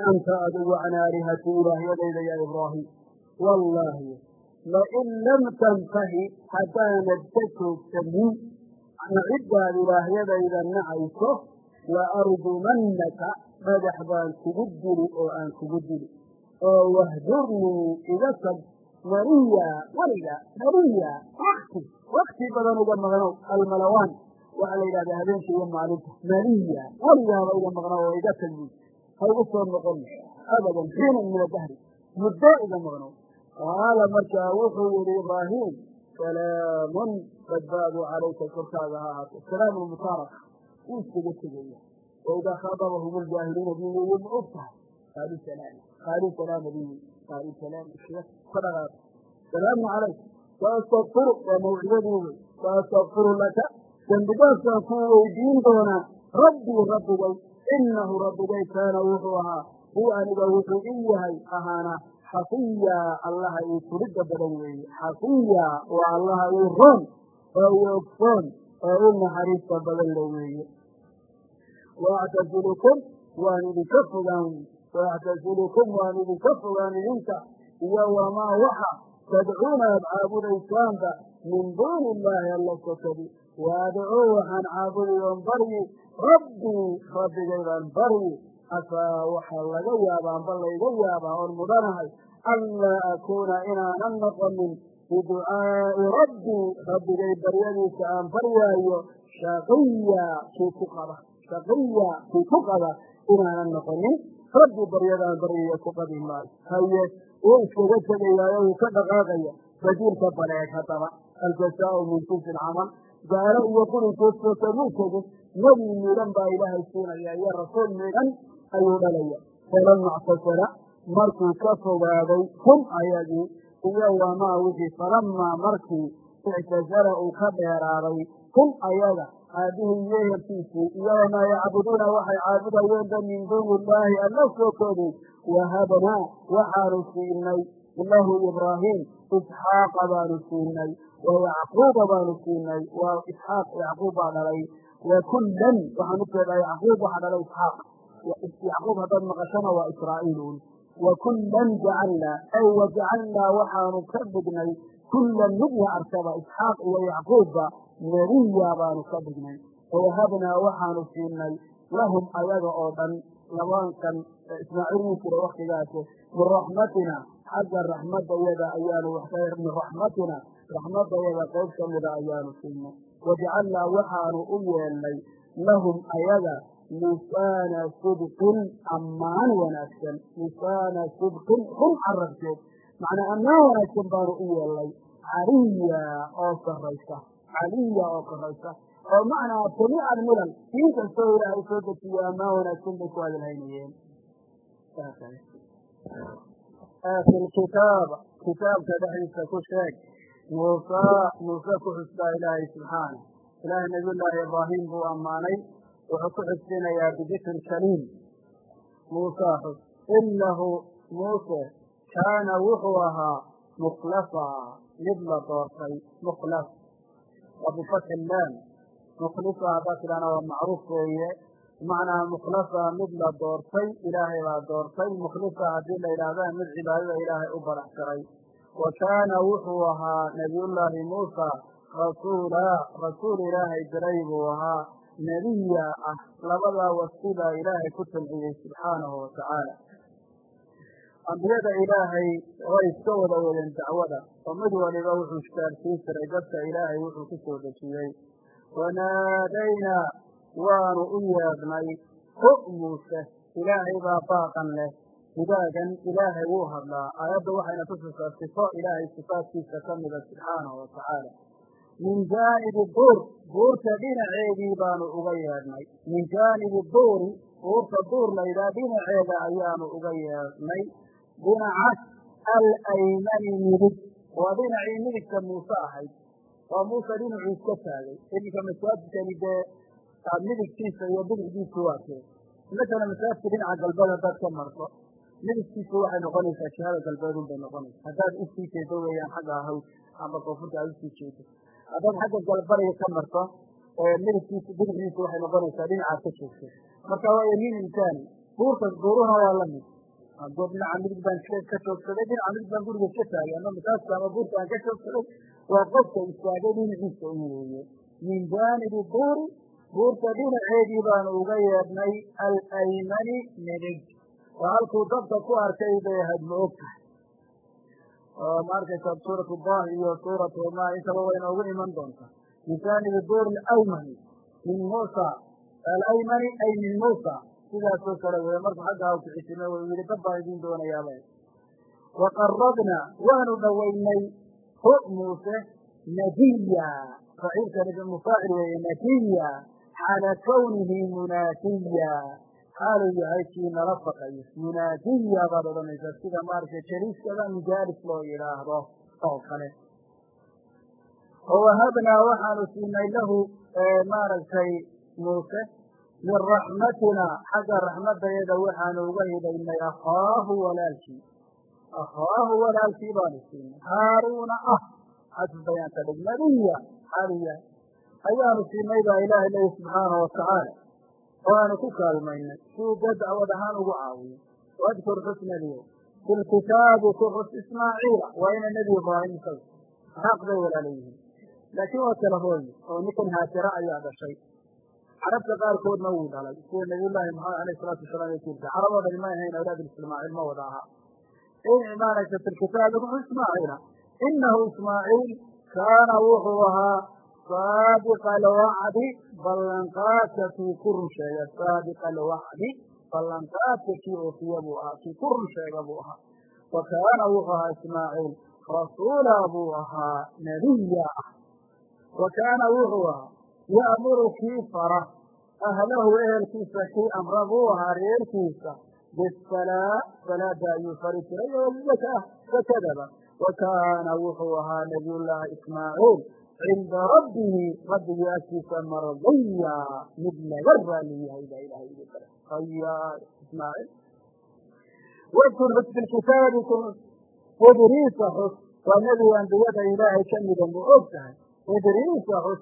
[SPEAKER 1] Anta adigu can aalihatii ilaahyadayda yaa ibraahim. Wallaahi lain lam tantahi haddaanad ka joogsanin naciddaad ilaahyadayda nacayso la arjumannaka madax baan kugu dili oo aan kugu dili. Oo wahdurnii iga tag mariya weliga mariya wakti wakti badan iga maqnow almalawaan waxaa la yidhahdaa habeenka iyo maalinta. Mariya weligaaba iga maqnow oo iga tag buy ha igu soo noqon. Abadan xiinan min adahri muddo iga maqnow. Qaala markaa wuxuu yihi ibraahim salaamun badbaadu calayka korkaaga ha ahaato salaamu mubaaraka wuu iskaga tegaya waidaa khaadabahum ljaahiluuna bi weye ma og tahay qaaluu salaam qaaluu salaama bi qaaluu salaam ka dhaqaaq salaamu calayk saastakfiru waa mawcidadii wey laka dembidaasaan ku weydiin doonaa rabbii rabbigay inahu rabbigay kaana wuxuu ahaa hu aniga wuxuu i yahay ahaana xafiya allaha ii tulidda badan weeye xafiya waa allaha ii roon oo ii ogsoon oo u naxariista badan le weeye. Waactasilukum waan idinka fogaan. Waactasilukum waan idinka fogaan idinka iyo wamaa waxa tadcuuna aad caabudaysaanba min duuni illaahi alla sokadi waadcuu waxaan caabudi oon baryi rabbii rabbigaydaan baryi asaa waxaa laga yaabaa amba layga yaabaa oon mudhanahay anlaa akuuna inaanan noqonin biducaa'i rabbii rabbigay baryadiisa aan baryaayo shaqiya kii ku qaba shaqiya kii ku qaba inaanan noqonin rabbi baryadaan baryayo ku qabi maayo. Haye wuu iskaga tegayaayo wuu ka dhaqaaqaya badiilka baleeg haddaba aljasaau min jinsi lcamal gaalo iyo qurinkoodkoo kamuu tegin nebi miidhan baa ilaahay siinaya iyo rasuul miidhan ayuu dhalaya falama ctasala markuu ka fogaaday hum ayagii iyo wamaa wixii falamaa markii ictasala uu ka dheeraaday hum ayaga aabihii iyo ehelkiisii iyo wamaa yacbuduuna waxay caabudayeenba min duuni illaahi alla sookoodii wahabnaa waxaanu siinay lahu ibraahim isxaaqa baanu siinay wa yacquuba baanu siinay waa isxaaq yacquub baa dhalay wa kullan waxaan u jeedaa yacquub waxaa dhalay isxaaq yacquub haddaad maqashana waa israa'iilun wa kullan jacalnaa ay wajacalnaa waxaanu ka dhignay kullan midna arkaba isxaaq iyo yacquubba nebiya baanu ka dhignay wawahabnaa waxaanu siinay lahum ayaga oo dhan labaankan ismaaciil wuu jira waktigaas min raxmatina xagga raxmadayada ayaanu min raxmatina raxmadayada qayb ka mida ayaanu siinay wajacalnaa waxaanu u yeelnay lahum ayaga lisaana sidqin ammaan wanaagsan. Lisaana sidqin run carabkeed. Macnaa ammaan wanaagsan baanu u yeelnay caliya oo saraysa caliya oo koraysa oo macnaa jamiica almilal diin kastoo ilaahay soo dejiyo ammaan wanaagsan bay ku hadalhaynayeen fi lkitaaba kitaabka dhexdiisa ku sheeg. Muusa muuse ku xusbaa ilaahay subxaana ilaahay nabiyullaahi ibraahim buu ammaanay wuxuu ku xusbinayaa bidikri kaliim muusa. Xus inahu muuse kaana wuxuu ahaa mukhlafa mid la doortay mukhlaf. Waa bifatxi laam mukhlifa haddaad tidhahna waa macruuf weeye. Bimacnaa mukhlafa mid la doortay ilaahay baa doortay. Mukhlifa haddii la yidhaahdana mid cibaadada ilaahay u barax tiray wa kaana wuxuu ahaa nabiyullaahi muusa rasuula rasuul ilaahay diray buu ahaa nebiya ah labadaa wasfi baa ilaahay ku tamciyey subxaanahu watacaala ambiyada ilaahay way iska wada wadeen dacwada oo mid waliba wuxuu gaarsiin jiray dadka ilaahay wuxuu ku soo dejiyey. Wanaadaynaa waanu u yeedhnay hu muuse ilaahay baa baaqan leh hidaagan ilaahay wuu hadlaa. Aayadda waxayna tusisaa sifo ilaahay sifaadkiisa ka mida subxaanahu watacaala min jaanibi duur buurta dhinaceedii baanu uga yeedhnay. Min jaanibi duuri buurta duur laydhaha dhinaceeda ayaanu uga yeedhnay. Dhinaca alaymani midig waa dhinacii midigta muuse ahayd. Waa muuse dhinacuu iska taagay. Iminka masaajidkani dee midigtiisa iyo bidixdiisu waa kee. Masala masaajidka dhinaca galbeed haddaad ka marto. Midigtiisu waxay noqonaysaa jihada galbeedun bay noqonaysa haddaad u sii jeedo weeyaan xagga hawd amba koonfurta aad u sii jeedo haddaad xagga galbariga ka marto midigtiisa bidixdiisu waxay noqonaysaa dhinacaad ka joogto marka waa yamiin insaani buurta buuruhuna waa la mid. Haddoo dhinaca midig baan ka joogsaday dhinaca midig baan guriga iska taagay. Ama masaajka ama buurta aan ka joogsaday waa qofka istaagay dhinaciisa un weeye min jaanibi buuri buurta dhinaceedii baanu uga yeedhnay alaymani midig waa halkuu dabka ku arkay bay ahayd ma og oo ma arkaysaa suuratu bah iyo suuratu ma intaba way noogu iman doontaa min jaanibi buuri alaymani min muusa. Alaymani ay min muusa. Sidaasoo kale wey markuu xagga ha kuxisime u yihi dab baan idin doonayaaba waqarabna waanu dhowaynay hu muuse nadiya. Faciilkani mufaacil weeye nadiya xaala kawnihi munaadiya xaaluu yahay kii nala faqayo. Munaadiya baad odhanaysaa sida maaragtay jaliiskada mujaalis loo yidhaahdo oo kale. Wawahabnaa waxaanu siinay lahu maaragtay muuse min raxmatina xagga raxmadayada waxaanu uga hidaynay akhaahu walaalkii. Akhaahu walaalkii baanu siinay. Haaruuna ah xadf bayaan ka dhig nabiya xaalu yahay ayaanu siinay baa ilaahay leeya subxaanahu watacaala oo aanu ku kaalmaynay si uu dee dacwad ahaan ugu caawiyo wadkur xusnadiyo fi lkitaabi ku xus ismaaciila waa ina nebi ibraahim isaga xaaq bay walaala yihiin laakiin waa kala hooye oo ninkan haajira ayaa dhashay carabta qaarkoodna wuu dhalay sida nabiyullaahi maxamed alayh salaatu wasalaam ay jirta carab oo dhani may ahayn awlaad ismaaciil ma wada aha maaragtay fi lkitaabi ku xus ismaaciila inahu ismaaciil kaana wuxuu ahaa saadiqa alwacdi ballanqaadka kii ku run sheega saadiqa alwacdi ballanqaadka kii oofiya buu ahaa kii ku run sheega buu ahaa. Wa kaana wuxuu ahaa ismaaciil rasuula buu ahaa nebiya. Ah wa kaana wuxuu ahaa ya'muru kii fara ahlahu ehelkiisa kii amra buu ahaa reerkiisa bisalaa salaada ayuu fari jiray oo zaka sakadaba wa kaana wuxuu ahaa nabiyullaahi ismaaciil cinda rabbihi rabbigii agtiisa mardiya mid laga raali yahay baa ilahay igi kale aya ismaaciil wadkur xus fi kitaabi idriisa xus waa nebiga ambiyada ilaahay ka mida ma og tahay idriisa xus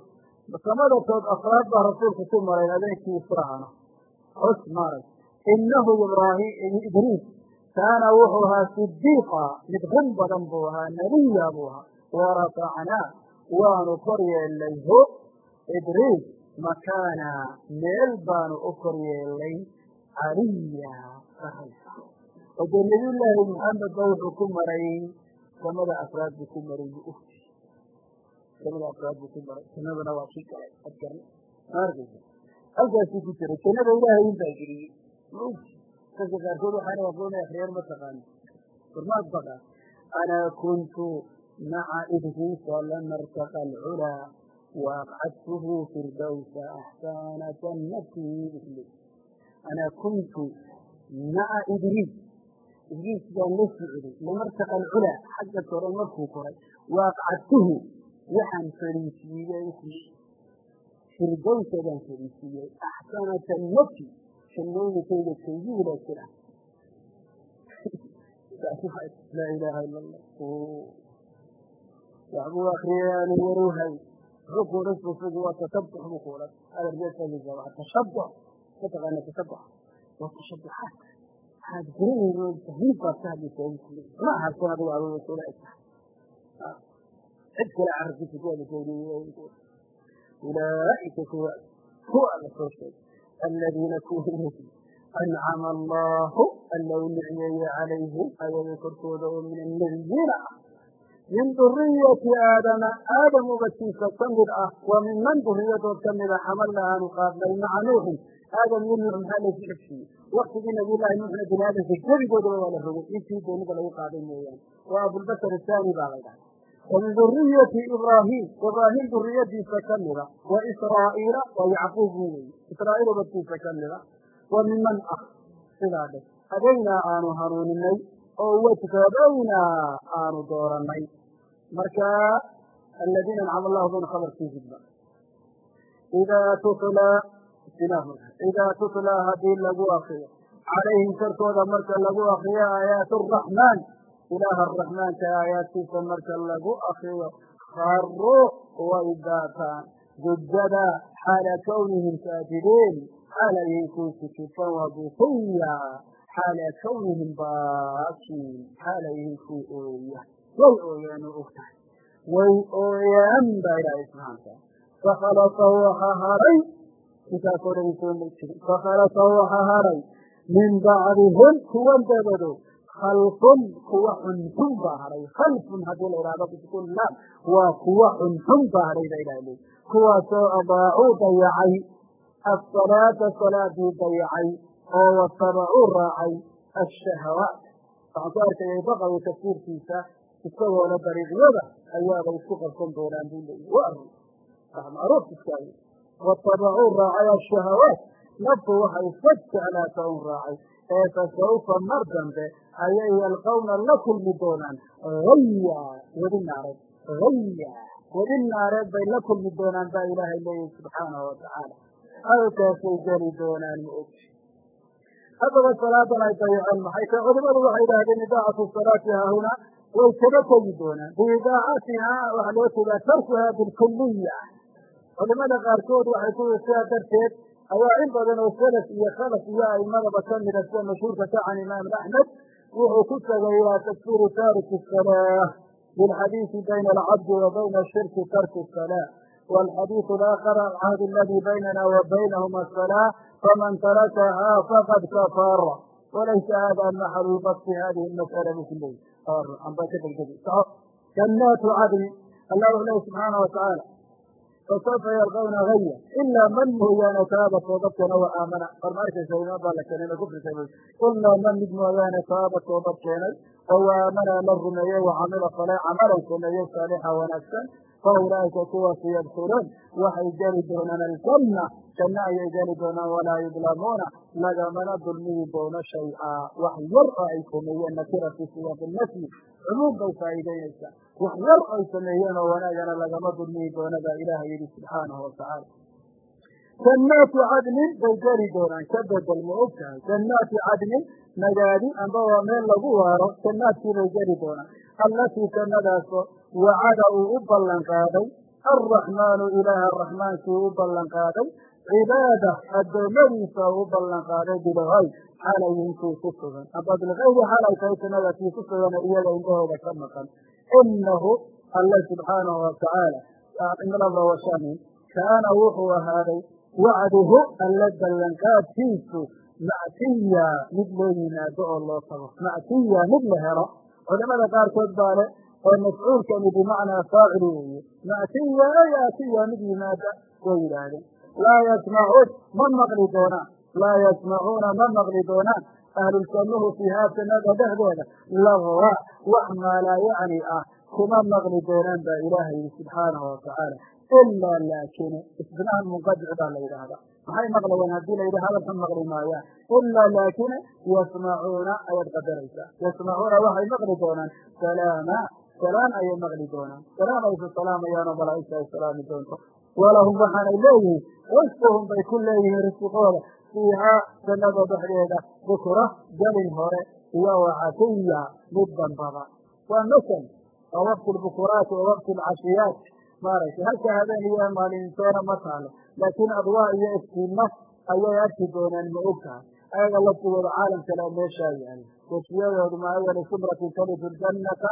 [SPEAKER 1] samada tood afraad baa rasuulku ku maray habeenkii israana xus maarag inahu ibrahim idriis kaana wuxuu ahaa sidiiqa mid run badan buu ahaa nebiya buu ahaa warafacnaa waanu kor yeelnay ho idriis makaana meel baanu u kor yeelnay caliya saraysa oo nabiyullaahi maxamed ba wuxuu ku maray samada afraad buu ku maray. Bu ogti samada afraad buu ku maray. Jannadana waa kii galay. Adgarna ma arkaysa halkaasuu ku jiray. Jannada ilaahay in baa dadka qaarkood waxaana aqoonay akriyaan ma taqaani warmaad baqa. Ana kuntu maca idriisa lama irtaqa alculaa waaqcadtuhu firdowsa axsaana jannati isli ana kuntu maca idriis idriis baan la socday lama irtaqa alculaa xagga kore markuu koray waaqcadtuhu waxaan fadhiisiiyey firdowsa baan fadhiisiiyey axsana jannati jannooyinkayda kaygu wanaagsan ah laa ilaaha ila allah waxbuu akriyay aanu waruhay muxuu ku odhan suufigu waa tashabux buu ku odhan adargeedkaisa waa tashabux mataqaana tashabux waa tashabuxaad waxaad garanayno tahliid baad ka hadlaysaa ma aha san adigu aduga kula cid kale carabkiisa ku wada sheegay ulaaika kuwa kuwa la soo sheegay. Aladiina kuwa ancama allahu alla nicmeeye calayhim. Ayaga korkooda oo min annabiyiina ah min duriyati aadama aadam ubadkiisa ka mid ah wa minman duriyadood ka mida xamalna aanu qaadnay maca nuuxin aadam iyo nuux maxaa laysu xigsiiyey waktigii nabiyullaahi nuuxna bini aadamka gebigoodaba waa la rogay intii doonida lagu qaaday mooyaane waa abulbashar athani baa laydhaha wa min duriyati ibraahim ibraahim duriyadiisa ka mida wa israa'iila waa yacquub weye israa'iil ubadkiisa ka mida wa aanu hanuuninay oo aanu dooranay marka aladiina ancama allahu bayna khabarkii gudba idaa tutlaa idaa tutlaa haddii lagu akriyo. Calayhim korkooda marka lagu akriyo aayaat araxmaan ilaaha araxmaanka aayaadkiisa marka lagu akriyo kharuu way daataan sujada xaala kawnihim saajidiin xaala yihiin kuwi sujuudsan waa bukiya xaala kawnihim baakiin xaala yihiin kuwi ooya way ooyaan oo og tahay way ooyaan baa ilaahay subxaanaka fakhalafa waxa haray. Intaasoo dhan soo ma jirin fakhalafa waxa haray. Min bacdihim kuwan dabadood khalfun kuwa xunxun baa haray khalfun haddii la idhahdo biskullaam waa kuwa xunxun baa haray baa ilaha leyi kuwaasoo adaacuu dayacay asalaata salaadii dayacay oo watabacuu raacay ashahawaat waxaan ku arkayay baqawi tafsiirkiisa isagoola dariiqyada ayaabay isku qabsan doonaan buu leeyahy wa arun macruuf iskaayo watabacuu raacay ashahawaat naftu waxay iska jeclaata un raacay. Ee fasawfa mar dambe ayay yalqawna la kulmi doonaan. Haya wedi naareed haya wedi naareed bay la kulmi doonaan baa ilaahay leeyahy subxaanahu watacaala halkaasay geli doonaan ma ogti haddaba salaadan ay dayaceen maxay tahay culimadu waxay idhahdeen idaacatu salaati haahuna way kaba tegi doonaan biidaacatihaa waxaa loo jeedaa tarkuhaa bilkuliya culimada qaarkood waxay ku sidaa darteed ayaa in badan oo salaf iyo khalaf iyo aimadaba ka mida sida mashhuurka ka can imaam axmed wuxuu ku tagayaa tafsiru taariki salaa bilxadiisi bayna alcabdi wa bayna ashirki tarku salaa والxadيiث الآkر الcهd اladي baynana و baynهm الصلاة faman tarakaha faqad kafr walaysa hada maxl basi hadihi الmasألة bu oo amba ka degdegi soco jannaatu cadni alla wuxuu leeya subxaana watacaala fasawfa yarqawna haya ilaa man mooyaane taaba toobad keena wa aamana war ma arkaysa imaan baa la keenay inuu kufrika wy ilaa man mid mooyaane taaba toobad keenay oo wa aamana la rumeeyey wa camila fale camalan sameeyey saalixa wanaagsan fa ulaa'ika kuwaasi yadkuluun waxay geli doonaan aljanna janno ayay geli doonaan walaa yudlamuuna lagamana dulmiyi doono shay-a wax yar oo ay sameeyeen nakira fi siyaaqi cumuum bay faa'iideynaysaa wax yar ay sameeyeen oo wanaagana lagama dulmiyi doono baa ilaaha yidhi subxaanahu watacaala jannaati cadnin bay geli doonaan ka bedel ma og tahay jannaati cadnin nagaadi amba waa meel lagu waaro jannaadkii bay geli doonaan allatii jannadaasoo wacada uu u ballan qaaday alraxmaanu ilaaha raxmaankii u ballan qaaday cibaada addoommadiisa u ballan qaaday bilgayb xaalay yihinkii ku sugan bilgaybi xaalay tahay ku sugan iyaga indhahooda ka maqan inahu alle subxaanahu watacaala imrada washamin kaana wuxuu ahaaday wacduhu alle ballanqaadkiisu mactiya mid loo yimaado oo loo tago mactiya mid la helo culamada qaarkood baa le oo mafcuulkani bimacnaa faacil weeye. Mactiya ay aatiya mid yimaada way yidhaahdeen. Laa yasmacuun ma maqli doonaan. Laa yasmacuuna ma maqli doonaan. Ahluljannahu fiihaa jannada dhexdeeda lagwa wax maalaa yacni ah kuma maqli doonaan baa ilaaha yidhi subxaanahu watacaala ilaa laakin isbinahan munqadic baa la yidhaahdaa. Maxay maqlayaan haddii la yidhi hadalka maqli maayaan? Ilaa laakina yasmacuuna ayaad qadaraysaa. Yasmacuuna waxay maqli doonaan. Salaama salaan ayay maqli doonaan salaam aysu salaamayaanoo malaa'igta ay salaami doonto. Walahum waxaanay leeyihiin risquhum bay ku leeyihiin risqooda fiihaa jannada dhexdeeda bukra gelin hore iyo wacashiya mid dambaba. Waa masel waa waqti lbukuraati wa waqti alcashiyaat maaragtay halka habeen iyo maalintoona ma taalo laakiin adwaa iyo iftiinno ayay arki doonaan ma og tahay ayaga laftigooda caalam kale meeshaa yaalla wejiyadoodu maawali sumratin talidu ljannata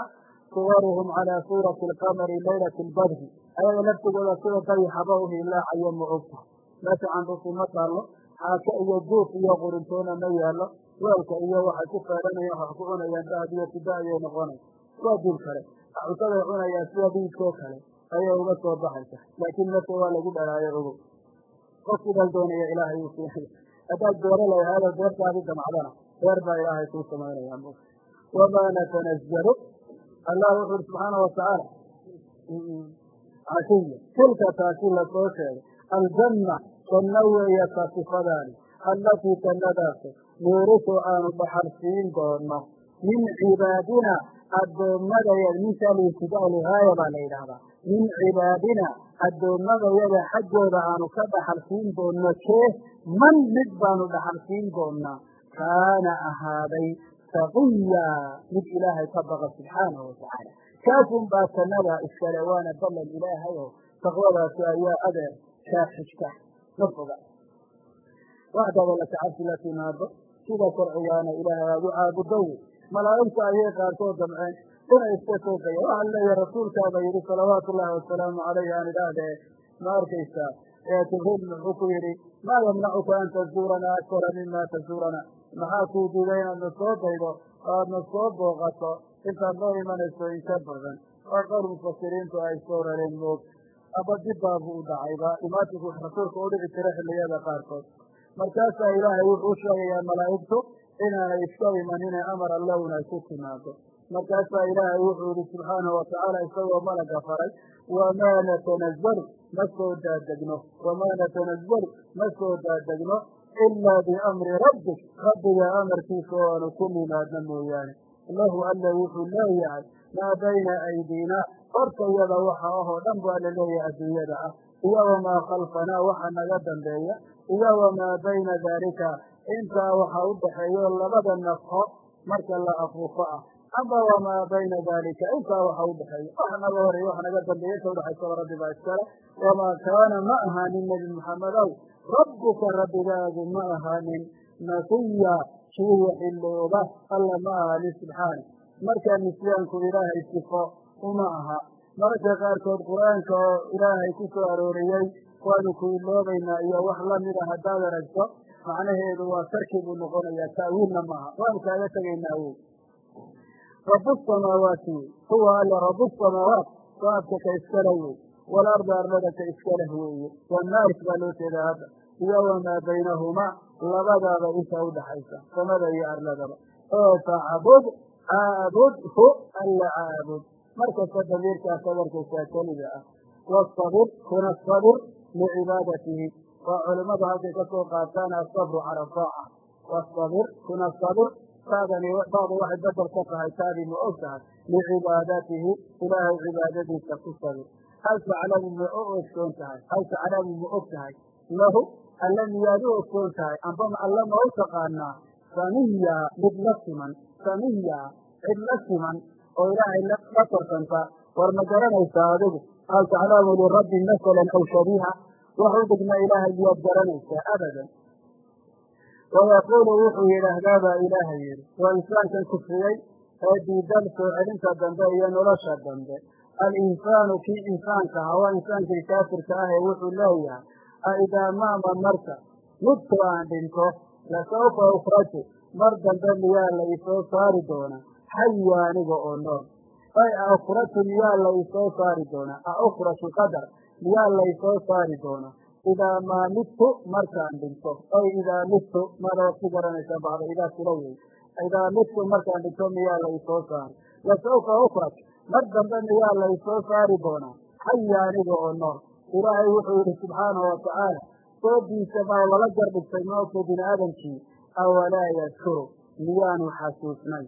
[SPEAKER 1] suwaruhum calaa suurati alqamari laylati albadri ayaga laftigooda sida dayaxaba u hilaacayo ma og tahay meesha candusi ma taalo xaaka iyo duuf iyo qurintoona ma yaalo weelka iyo waxay ku feedhanayaan wax ku cunayaan dahab iyo sida ayay noqonay waa dul kale cuntaday cunayaan sida diidkoo kale ayay uga soo baxaysa laakiin marka waa lagu dhalaayo ogow qofkiibal doonaya ilaahay uu siinaya haddaad beero lahaado beertaadi damacdana beer baa ilaahay kuu samaynaya wamaa natanazzalu allah wuxu uri subxaana watacaala tilka taasi la soo sheegay aljanna janno weeye ka sifadaani allatii jannadaasu nuurisu aanu dhaxal siin doono min cibaadina addoommadayada min saliibtidaa lihaaya baa la yidhaahdaa. Min cibaadina addoommadayada xaggooda aanu ka dhaxal siin doonno kee? Man mid baanu dhaxal siin doonnaa. Kaana ahaaday taqiya mid ilaahay ka baqa subxaanahu watacaala kaasun baa jannada iskale waana ballan ilaahay oo taqwadaasi ayaa adeer kaa xijka ma foga waxdaba lakacabsi la timaado sida sharcigaana ilaahay aad u caabudo wey malaa'igta ayay qaarkood damceen inay iska soo daya waxaa leeyahay rasuulkaaba yidhi salawaatu ullaahi wasalaamu calayhi aan idhaahdee ma arkaysaa jibriil muxuu ku yidhi maa yamnacuka an tazuuranaa akara mima tazuurana maxaa kuu diiday inaadna soo daydo oo aadna soo booqato? Intaad noo imanayso inka badan. Oo qowr mufasiriintu ay soo rareen moog. Aba dibbaabu u dhacayba. Imaatinku rasuulka u dhici jira xilliyada qaarkood. Markaasaa ilaahay wuxuu sheegayaa malaa'igtu inaanay iska imanine amar allowna ay ku timaado. Markaasaa ilaahay wuxuu yihi subxaanahu watacaala isagoo malaga faray wamaa natanazzalu ma soo daadegno wamaa natanazzalu ma soo daadegno ilaa biamri rabbik rabbiga amarkiisa oo ku nimaadno mooyaane lahu alla wuxuu leeyahay maa bayna aydiina hortayada waxa ahoo dhan baa la leeyahay adduunyada ah iyo wamaa khalfanaa waxa naga dambeeya iyo wamaa bayna daalika intaa waxa u dhaxeeyo labada nafho marka la afuufo ah amba wamaa bayna daalika intaa waxa u dhexeeya wax naga horreeya wax naga dambeeya inta udhexaysaba rabbi baa iskale wamaa kaana ma ahaanin nebi maxamedow rabbuka rabbigaadu ma ahaanin nasiya kii waxilooba alla ma ahaanin subxaana. Markaa nisyaanku ilaahay sifo uma aha. Mararka qaarkood qur'aanka oo ilaahay ku soo arooriyey waanu ku iloobaynaa iyo wax lamida haddaad aragto macnaheedu waa tarki buu noqonayaa ta'wiilna maaha waanu kaaga tegaynaa wey rabu samaawaati wey huwa alla rabu samaawaat saadka ka iskale wey walarda arlada ka iskaleh weeye wanaaris baa loo jeedaa hadda iyo wamaa baynahumaa labadaaba inta udhaxaysa samada iyo arladaba. Oo facbud caabudhu alla caabud. Markasta damiirkaas sadarkaysaa kelida ah. Wastabir kuna sabir licibaadatihi waa culimmadu halkay ka soo qaataan asabru cala saaca wastabir kuna sabir. Taadani taadu waxay bedel ka tahay taadii ma og tahay licibaadatihi ilaahay cibaadadiisa ku sabir. Hal taclamu ma u ogsoon tahay hal taclamu ma og tahay lahu alla miyaad u ogsoon tahay ambama alla ma u taqaanaa samiya mid la siman samiya cid la siman oo ilaahay la tarsanta war ma garanaysaa adigu hal taclamu lirabbi masalan aw shabiiha wax u dhigma ilaahay miyaad garanaysaa abadan wayaquulu wuxuu yidhaahdaa baa ilaahay yidhi waa insaankan kufriyey ee diidan soo celinta dambe iyo nolosha dambe alinsaanu kii insaanka ahaa waa insaankii kaafirka ah ee wuxuu leeyahay a idaa maama marka. Midku aan dhinto lasawfa ukraju mar dambe miyaa la isoo saari doonaa. Xaya aniga oo nool. Ay a miyaa la isoo saari doonaa. A ukraju qadar miyaa la isoo saari doonaa. Idaa maa midtu markaan dhinto ay idaa midtu madaad ku garanaysaa bacda idaa sila wey idaa midtu markaan dhinto miyaa la isoo saari. Lasawfa ukraj mar dambe miyaa la isoo saari doonaa. Xaya aniga oo nool ilaahay wuxuu yidhi subxaanahu watacaala soodiisa baa lala gardhigtay mawdka bini aadamkii awalaa yadkuru miyaanu xasuusnayn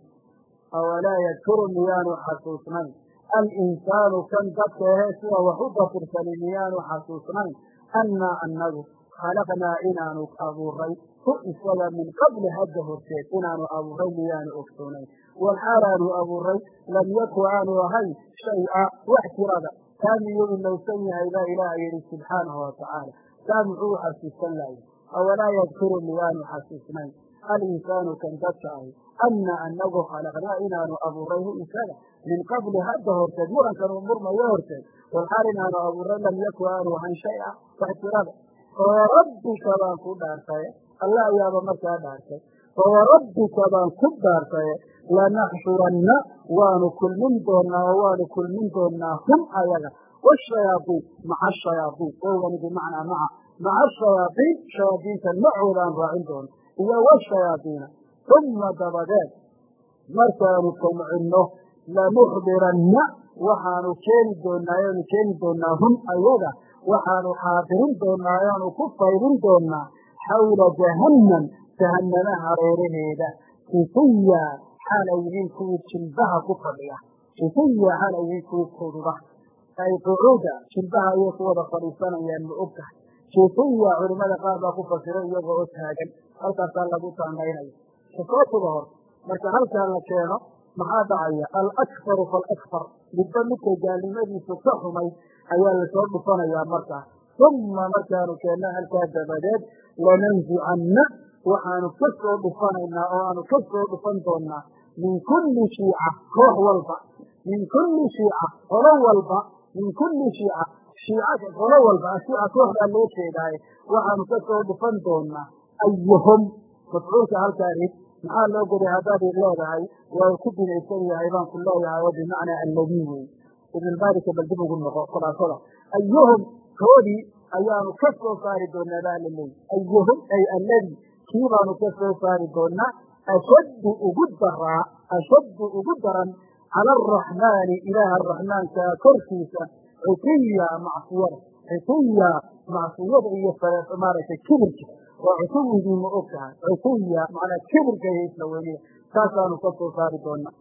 [SPEAKER 1] awalaa yadkuru miyaanu xasuusnayn alinsaanu kan dadka ahe sida wax u basirsani miyaanu xasuusnayn annaa annagu khalaqnaa inaanu abuuray. Hu isaga min qabli hadda horteed inaanu abuuray miyaanu ogsoonayn walxaal aanu abuuray lam yaku aanu ahayn shay-a wax tirada miyuu ilowsan yahay baa ilaah yidhi subxaanahu watacaala taa muxuu xasuusan lahay. Awalaa yadkuru miyaanu xasuusnayn. Alinsaanu kan dadka ahi. Anna anagu khalaqnaa inaanu abuuray hu isaga. Min qabli hadda horteed murankan uu murmayo horteed. Walxaal inaanu abuuray lam yaku aanu ahayn shay-a. Wax tirada. Fawarabbika baan ku dhaartaye allah ayaaba markaa dhaartay. Fawarabbika baan ku dhaartaye lanaxshuranna waanu kulmin doonaa oo waanu kulmin doonaa hum ayaga washayaaiin maca ashayaaiin wowgani bimacnaa maca maca ashayaaiin shayaadiinta macoodaan raacin doono iyo washayaadiina uma dabadeed markaanu kamcinno lanuxdiranna waxaanu keeni doonaa yaanu keeni doonaa hum ayaga waxaanu xaadirin doonaa ayaanu ku faydin doonaa xawla jahannam jahannama hareeraheeda sifiya xaal ay yihiin kuwii jilbaha ku fadhiya sifiya xaal ay yihiin kuwii kududa ay qucuuda jilbaha ayay ku wada fadhiisanayaan ma og tahay sifiya culimada qaar baa ku fasira iyagoo oo taagan halkaasaa lagu taangaynaya sifootuga hor marka halkaa la keeno maxaa dhacaya alakfaru faalakfar midba midka gaalnimadiisu ka xumayd ayaa la soo dhufanayaa markaa uma markaanu keenno halkaa dabadeed lananzicanna waxaanu ka soo dhufanaynaa oo aanu ka soo dhufan doonaa min kulli shiica koox walba min kulli shiica qolo walba min kulli shiica shiica qolo walba ashiica kooxdaa loo jeedaaye waxaanu ka soo dhufan doonaa ayuhum mafcuulka halkaa rid maxaa loo goday haddaad leedahay waa ku binaysan yahay baan ku leeyahay oo bimacnaa alladii wey bal dib ugu noqo khulaasada ayuhum koodii ayaanu ka soo saari doonaa baa la leeyi ayuhum ay alladii kii baanu ka soo saari doonaa ashaddu ugu daraa ashaddu ugu daran cala araxmaani ilaaha araxmaanka korkiisa cusiya macsiyada cusiya macsiyada iyo maaragtay kibirka waa cusuwigii ma og tahay cusuya macnaa kibirka iyo isla weynida taasaanu ka soo saari doonaa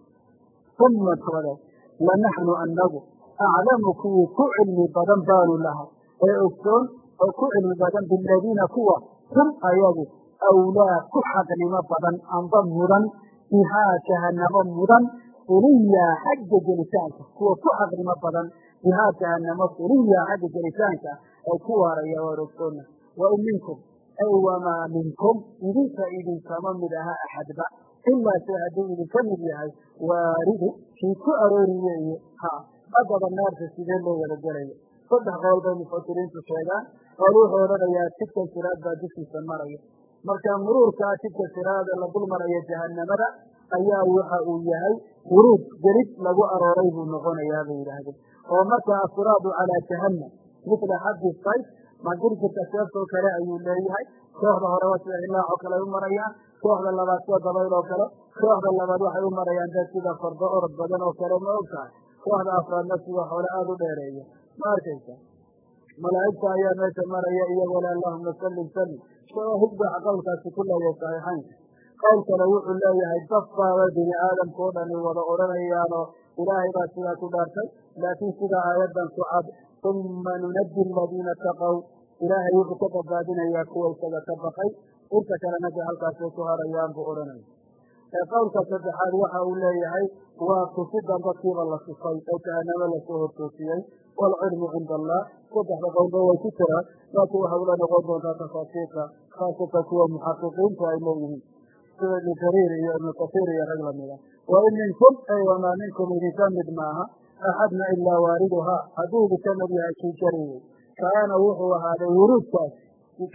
[SPEAKER 1] uma dabadeed lanaxnu anagu aclamu kuwii ku cilmi badan baanu lahay ee ogsoon oo ku cilmi badan biladiina kuwa hum ayagu awlaa ku xaqnimo badan amba mudan bihaa jahanamo mudan fuliya xagga gelitaanka kuwa ku xaqnimo badan bihaa jahanamo fuliya xagga gelitaanka ay ku waaraya waan ogsoona wa in minkum ay wamaa minkum idinka idinkama mid aha axadba ilaa se hadduu idinka mid yahay waaridu kii ku aroori weeye ha haddaba naarta sidee loo wada gelaya saddex qowl bay mufasiriintu sheegaan qowl wuxuu odhanayaa jidka siraad baa dushiisa maraya marka muruurkaa jidka siraada la dul maraya jahanamada ayaa waxa uu yahay wuruud gelid lagu arooray buu noqonayaa bay yidhaahdeen. Oo marka asiraadu calaa jahannam mithla xaddi sayf magirjirka seeftoo kale ayuu leeyahay. Kooxda hore waa sida ilaac oo kale u marayaan kooxda labaad sida dabayl oo kale kooxda labaad waxay u marayaan dad sida fardo orod badan oo kale ma og tahay kooxda afraadna sida xoole aada u dheereeya. Ma arkaysa malaa'igta ayaa meesha maraya iyagoo le allahuma sallim sallim shawaahid baa qowlkaasi ku leeyahay saxiixaynka qowl kale wuxuu leeyahay dafbaaba bini aadamka o dhani wada odhanayaanoo ilaahay baa sidaa ku dhaartay. Laakiin sida aayaddan ku cad uma nunaji aladiina taqow ilaahay wuxuu ka badbaadinayaa kuwa isaga ka baqay. Inta kalena de halkaasay ku harayaan buu odhanaya qowlka saddexaad waxa uu leeyahay waa tusidan dadkiiba la tusay oo jahanamo la soo hortoosiyey waalcilmu cinda allah saddexda qowlba way ku jiraan laakiin waxay ula noqon doontaa tafaasiirka khaasatan kuwa muxaqiqiintu ay leeyihiin sida ibnu jariir iyo ibnu kasiir iyo rag lamida wa in minkum ay wamaa minkum idinka mid maaha axadna ilaa waariduhaa hadduu idinka mid yahay kii jariyey kaana wuxuu ahaaday wuruudkaas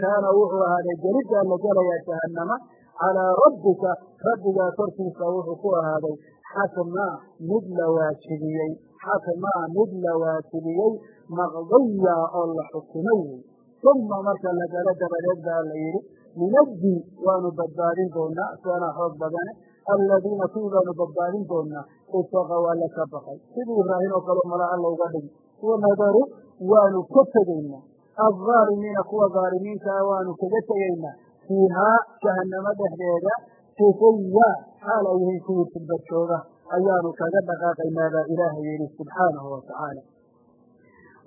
[SPEAKER 1] kaana wuxuu ahaaday geliddaa la gelayaa jahanama calaa rabbika rabbigaa korkiisa wuxuu ku ahaaday xatmaa mid la waajibiyey xatmaa mid la waajibiyey maqdiya oo la xukumay wey uma marka la galo dabadeed baa la yidhi nunaji waanu badbaadin doonaa sidanaa xoog badane. Aladiina kuwii baanu badbaadin doonaa itaqa waa la ka baqay sidii ibraahim oo kale mala alla uga dhigi wanadaru waanu ka tegaynaa. Alظaalimiina kuwa dhaalimiintaa waanu kaga tegaynaa. Fiihaa jahanamo dhexdeeda sifiya xaal ay kuwii silbadjooga ayaanu kaga dhaqaaqaynaa baa ilaahay yidhi subxaanahu watacaala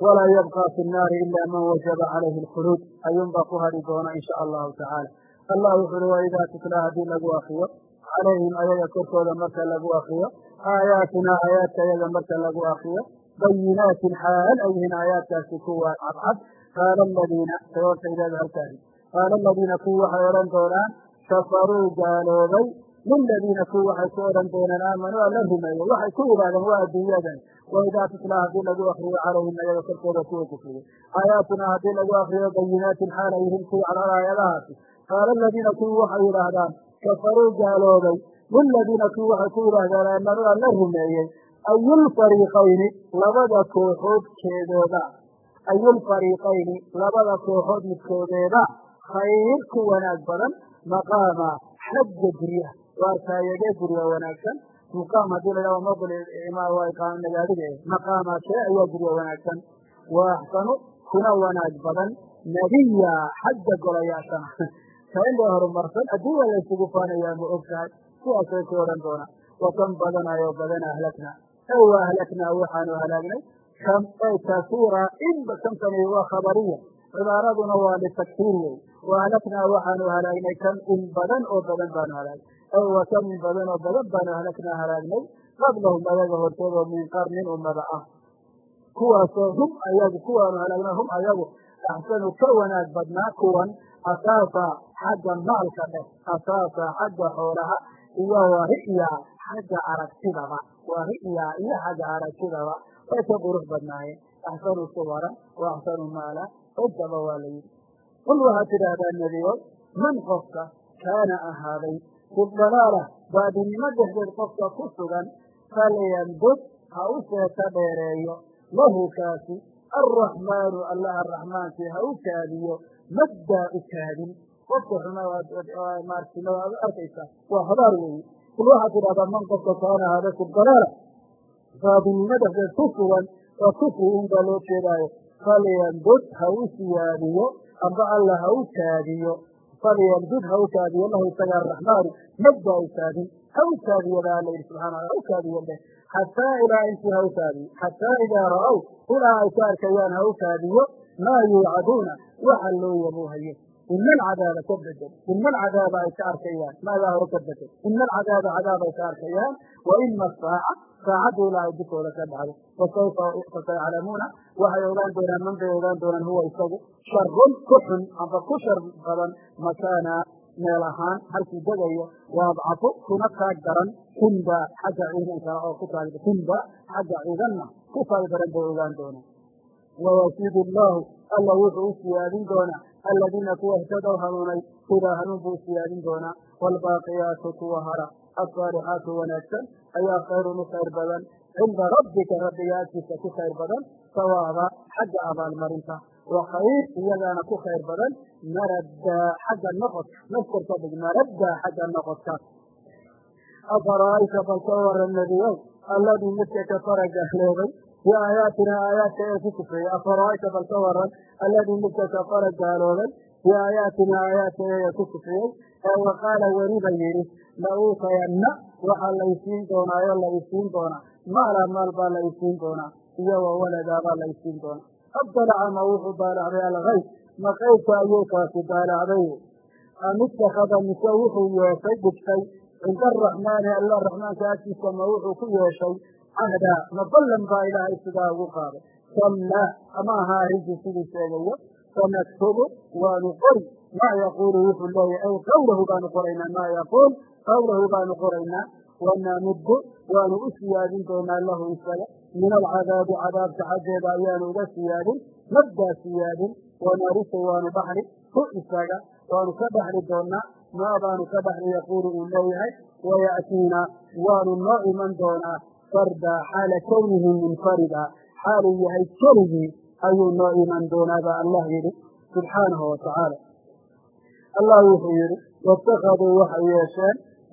[SPEAKER 1] walaa yabqa fi nnaari ila man wajaba calayhi alkhuluud ayuunbaa ku hadhi doona in sha allahu tacaala allah wuxu uhi waidaa tutlaa haddii lagu akriyo calayhim ayaga korkooda marka lagu akriyo aayaatunaa aayaadka ayaga marka lagu akriyo bayinaatin xaal ay yihiin aayaadkaasi kuwa cadcad. Qaala aladiina sababtaydaada halkaasi qaala aladiina kuwi waxay odhan doonaan kafaruu gaaloobay liladiina kuwi waxay ku odhan doonaan aamanuu alla rumeeyey waxay ku yidhahdeen waa adduunyadan waidaa tutlaa haddii lagu akriyo calayhim ayaga korkooda kuwa kufriyey aayaatunaa haddii lagu akriyo bayinaatin xaal ay yihiin kuwi cadcad aayadahaasi qaala aladiina kuwi waxay yidhaahdaan kafaruu gaaloobay liladiina kuwi waxay ku yidhaahdaan aamanuu alla rumeeyey ayulfariiqayni labada kooxood keedooda ayulfariiqayni labada kooxood midkoodeeda khayr ku wanaag badan maqaama xagga guryaha waa taayagee gurya wanaagsan muqaam haddii la yidhahdo maql waa iqaama nagaadiga maqaama shee ayaa gurya wanaagsan wa axsanu kuna wanaag badan nadiya xagga golayaashana kainbaa horumarsan adduunya la ysugu faanayaa ma og tahay ku odhan doonaa wakan badanayo badan ahlakna ay wa ahlaknaa waxaanu halaagnay kam kasiira inba kamkani waa khabariya cibaaraduna waa litakfiir wey wa ahlaknaa waxaanu halaagnay kam in badan oo badan baanu halaagnay ay wa kam in badan oo badan baanu ahlaknaa halaagnay qablahum ayaga hortoodoo min qarnin ummada ah kuwaasoo hum ayagu kuwaanu halaagna hum ayagu axsanu ka wanaag badnaa kuwan asaasa xagga maalka dheh asaasa xagga xoolaha iyo wa ri'ya xagga aragtidaba waa ri'ya iyo xagga aragtidaba way ka qurux badnaayeen axsanu suwara wa axsanu maala intaba waa la yidhi qul waxaad tidhaahdaa nebigo man qofka kaana ahaaday fi baadinimo dhexdeed qofka ku sugan falyandud ha u seeta dheereeyo. Lahu kaasi alraxmaanu allaha raxmaankii ha u kaadiyo maddaa u kaadin. Qofka xuma maartina waad arkaysaa waa habaar weeye kul waxaad tidhahdaa man qofka kaana ahaada fi dalaala dhexdeed ku sugan oo kufri un baa loo jeedaayo falyandud ha u siyaadiyo amba alla ha u kaadiyo falyandud ha u kaadiyo lahu isaga araxmaanu maddaa u kaadin ha u kaadiyo baa alla yidhi subxana ha u kaadiyo dheh xataa ilaa intii ha u kaadiyo xataa idaa ra'ow ilaa ay ka arkayaan ha u kaadiyo maa yuucaduuna waxa loo yabuuhayo. Ina alcadaaba ka bedel. Ina ay ka arkayaan. Maadaa hore ka bedel. Ina cadaab ay ka arkayaan. Wa ina asaaca saacadda ilaahay dukooda ka dhacdo. Fasawfa fasayaclamuuna waxay ogaan doonaan man bay ogaan doonaan huwa isagu sharun ku xun amba ku shar badan makaana meel ahaan halkuu degayo wa adcafu kuna taag daran kunba xagga ciidanka oo ku taag kunba xagga ciidanna ku taag daran bay ogaan doonaan. Wayasiidu allaahu alla wuxuu u siyaadin doonaa aladiina kuwa ihtadow hanuunay hudaa hanuun buu u siyaadin doonaa waalbaaqiyaatu kuwa hara asaalixaatu wanaagsan ayaa khayrun u khayr badan cinda rabbika rabbiga agtiisa ku khayr badan sawaaba xagga abaalmarinta. Wa khayr iyagaana ku khayr badan maraddaa xagga noqodka maskarka dhig maraddaa xagga noqodka. Afara'ayta bal ka waran nebiyow alladii midka kafara gaaloobay biaayaatina aayaadka ee ku kufreeyey afara'ayta bal ka waran alladii midka kafara gaaloobay biaayaatina aayaadka ee ku kufriyey ee waqaala weliba yidhi la uutayanna waxaa la isiin doonaayo la isiin doonaa. Maala maal baa la isiin doonaa iyo wa waladaa baa la isiin doonaa abdalaca ma wuxuu daalacday algayb ma qaybka ayuu kaasi daalacday am ittakhada mise wuxuu yeeshay dhigtay cinda araxmaani alla raxmaanka agtiisa ma wuxuu ku yeeshay cahdaa ma ballan baa ilaahay sidaa ugu qaaday? Kallaa ama aha arrintii siduu sheegayo sanaktubu waanu qori. Maa yaquulu wuxuu leeyahy ay qawlahu baanu qoraynaa maa yaquul qawlahu baanu qoraynaa wanamuddu waanu u siyaadin doonaa lahu isaga min alcadaabi cadaabka xaggeeda ayaanu uga siyaadin maddaa siyaadin wanarisu waanu dhaxli hu isaga waanu ka dhaxli doonaa maa baanu ka dhaxli yaquulu uu leeyahay waya'tiina waanu noo iman doonaa fardaa xaala kownihi munfarida xaaluu yahay keligii ayuu noo iman doonaa baa allah yidhi subxaanahu watacaala allah wuxuu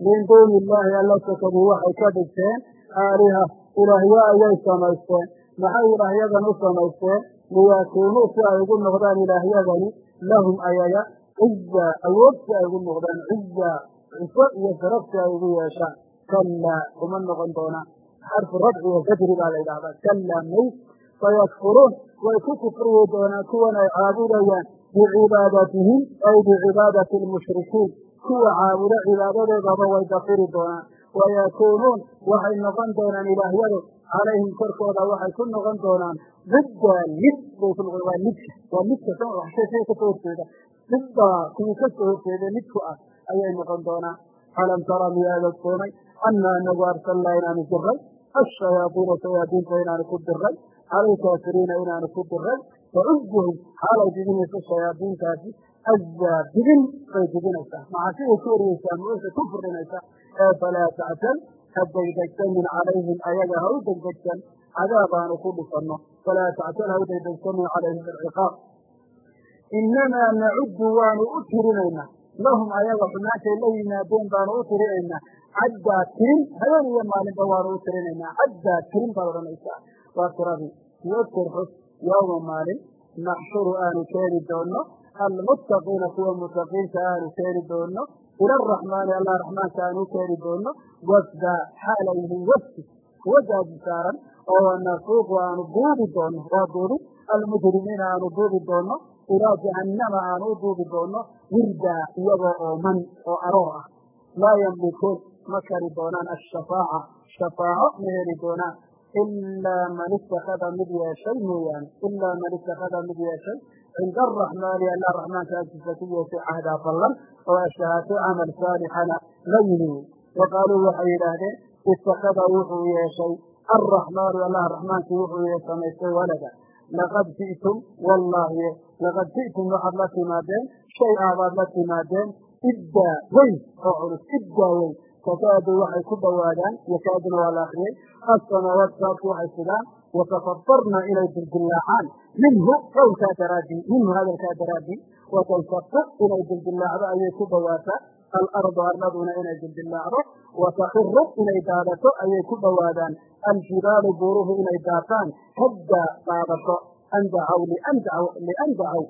[SPEAKER 1] min duuni illaahi alla sakaduu waxay ka dhigteen aaliha. Ilaahyo ayay samaysteen maxay ilaahyadan u samaysteen? Liyaakuunuu si ay ugu noqdaan ilaahyadani lahum ayaga ciza awood si ay ugu noqdaan ciza ciso iyo sharaf si ay ugu yeeshaan. Kallaa kuma noqon doonaan xarfu radci wa sajri baa la yidhahdaa kallaa mays sayakfuruun way ku kufriyi doonaan kuwan ay caabudayaan bicibaadatihim ay bicibaadati almushrikiin kuwa caabudo cibaadadoodaba way dafiri doonaan. Wayakuunuun waxay noqon doonaan ilaahyadu. Calayhim korkooda waxay ku noqon doonaan didda lid bay noqon waa lidka waa lidka shay ka soo horjeeda. Didda kuwii ka soo horjeeda. Lidku ah ayay noqon doonaan. Alam tara miyaad ogsoomay ana anagu arsalnaa inaanu diray ashayaadiina shayaadiinta inaanu ku diray cala alkaafiriina inaanu ku diray facuzuhum xaalay didinayso shayaadiintaasi azaa didin bay didinaysaa macaasiday ku eriyeysaa muuse ku furdhinaysaa ee falaa tactal ha degdegsanin calayhim ayaga ha u degdegsan cadaabaanu ku dhisanno falaa tactal ha u degdegsanin calayhim alciqaab inamaa nacuddu waanu u tirinaynaa lahum ayaga xumaantay la yimaadeen baanu u tirinaynaa caddaa tirin habeen iyo maalinba waanu u tirinaynaa caddaa tirin baad odhanaysaa waa tiradii wadkur xus yowma maalin naxshuru aanu keeni doonno almuttaqiina kuwa mutaqiinta aanu keeni doonno ila araxmaani allah raxmaanka aanu keeni doonno wafda xaalayhin wafdi kuwa gaadi saaran oo wanasuuqu aanu duubi doonno waa duubi almujrimiina aanu duubi doonno ilaa jahannama aanu u duubi doonno wirdaa iyagoo ooman oo aroor ah laa yamlikuun ma kari doonaan ashafaaca shafaaco ma heli doonaan ilaa man itakada mid yeeshay mooyaane ilaa man itakada mid yeeshay cinda araxmaani alla raxmaanka agtiisa ku yeeshay cahdaa ballan oo ashahaato camal saalixana la yimi wa qaaluu waxay yidhaahdeen itakada wuxuu yeeshay alraxmaanu allah raxmaankii wuxuu samaystay walada laqad ji'tum wallaahi laqad ji'tum waxaad la timaadeen shay aabaad la timaadeen iddaa weyn oo culus iddaa weyn takaadu waxay ku dhowaadaan yakaaduna waa la akriyey assamaawaat saadku waxay sigaan watafatarna inay dildillaacaan minhu qowlkaa daraadii minhu hadalkaa daraadii watansaqu inay dildillaacdo ayay ku dhowaataa alardu arladuna inay dildillaacdo watakiru inay daadato ayay ku dhowaadaan aljibaalu buuruhu inay daataan hadda daadato andacaw liandacaw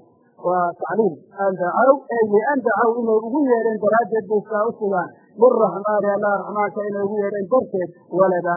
[SPEAKER 1] waa tacliim andacaw ey liandacaw inay ugu yeedheen daraaddeed bay saa u sugaan liraxmaani allah raxmaanka inay ugu yeedheen darteed walada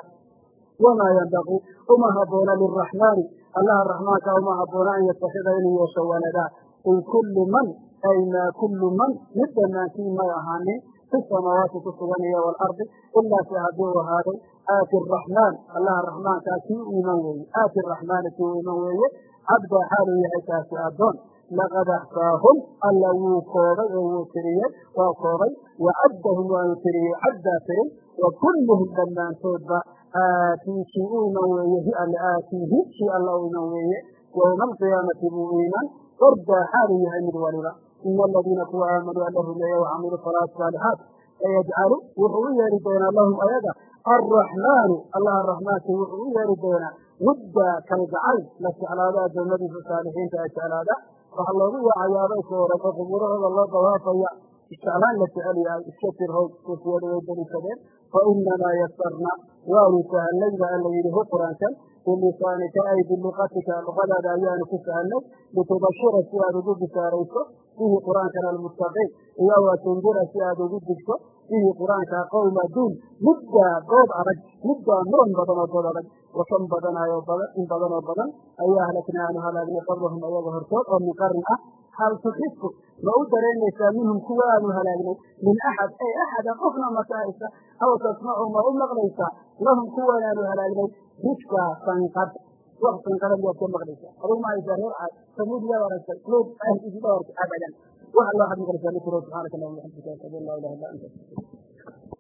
[SPEAKER 1] wamaa yambaqii uma haboona liraxmaani allaha raxmaanka uma haboona an yatakida inuu yeesho walada in kullu man ay maa kullu man mid dhammaantiin may ahaanin fi samaawaati ku sugan iyo waalardi ilaa se haddii u ahaaday aati araxmaan allaha raxmaankaa kii u iman weeye aati araxmaani kii u iman weeye cabdaa xaaluu yahay kaasi addoon laqad axsaahum alla wuu koobay oo wuu tiriyey waa koobay wa caddahum waanu tiriyey caddaa tirin wa kulluhum dhammaantoodba aatii kii u iman weeye alle aatiihi kii alla u iman weeye yowma alqiyaamati buu u iman ordaa xaaluu yahay mid waliba ina aladiina kuwa aamanuu alla rumeeye wacamiluu salaat saalixaat sayajcalu wuxuu u yeeri doonaa lahum ayaga alraxmaanu allaha raxmaanki wuxuu u yeeri doonaa wudda kalgacayl la jeclaado addoommadiisa saalixiinta ay jeclaada waxaa loogu waacayaabay ka oran oo qubuurahooda loo dawaafaya jeclaan la jecel yahay iska tirhow suufiyadu way delisadeen fa inamaa yasarna waanu sahalnay ba alla yidhi hu qur'aankan bilisaanika ay biluqatika luqadaada ayaanu ku sahalnay litubashira si aad ugu bishaarayso bihi qur'aankan almuttaqiin iyo wa si aad ugu digto bihi qur'aanka qowma duun muddaa dood adag muddaa muran badan oo dood adag wakan badanayo badan in badan oo badan ayaa ahlaknaa aanu halaagnay qablahum ayaga hortood oo min qarin ah hal tuxisu ma u dareemaysaa minhum kuwa aanu halaagnay min axad ay axada qofna makaaysa aw tasmacu ma u maqlaysaa lahum kuwan aanu halaagnay rifka sanqad wax sanqada miyaad ka maqlaysaa adug ma haysaa reer samuud yaad aragtay luud ahdiisida aragtay abadan wax alla waxaad maqlaysaa likuro subxaanaka allahuma waxamdika ashhadu an laa ilaha illa anta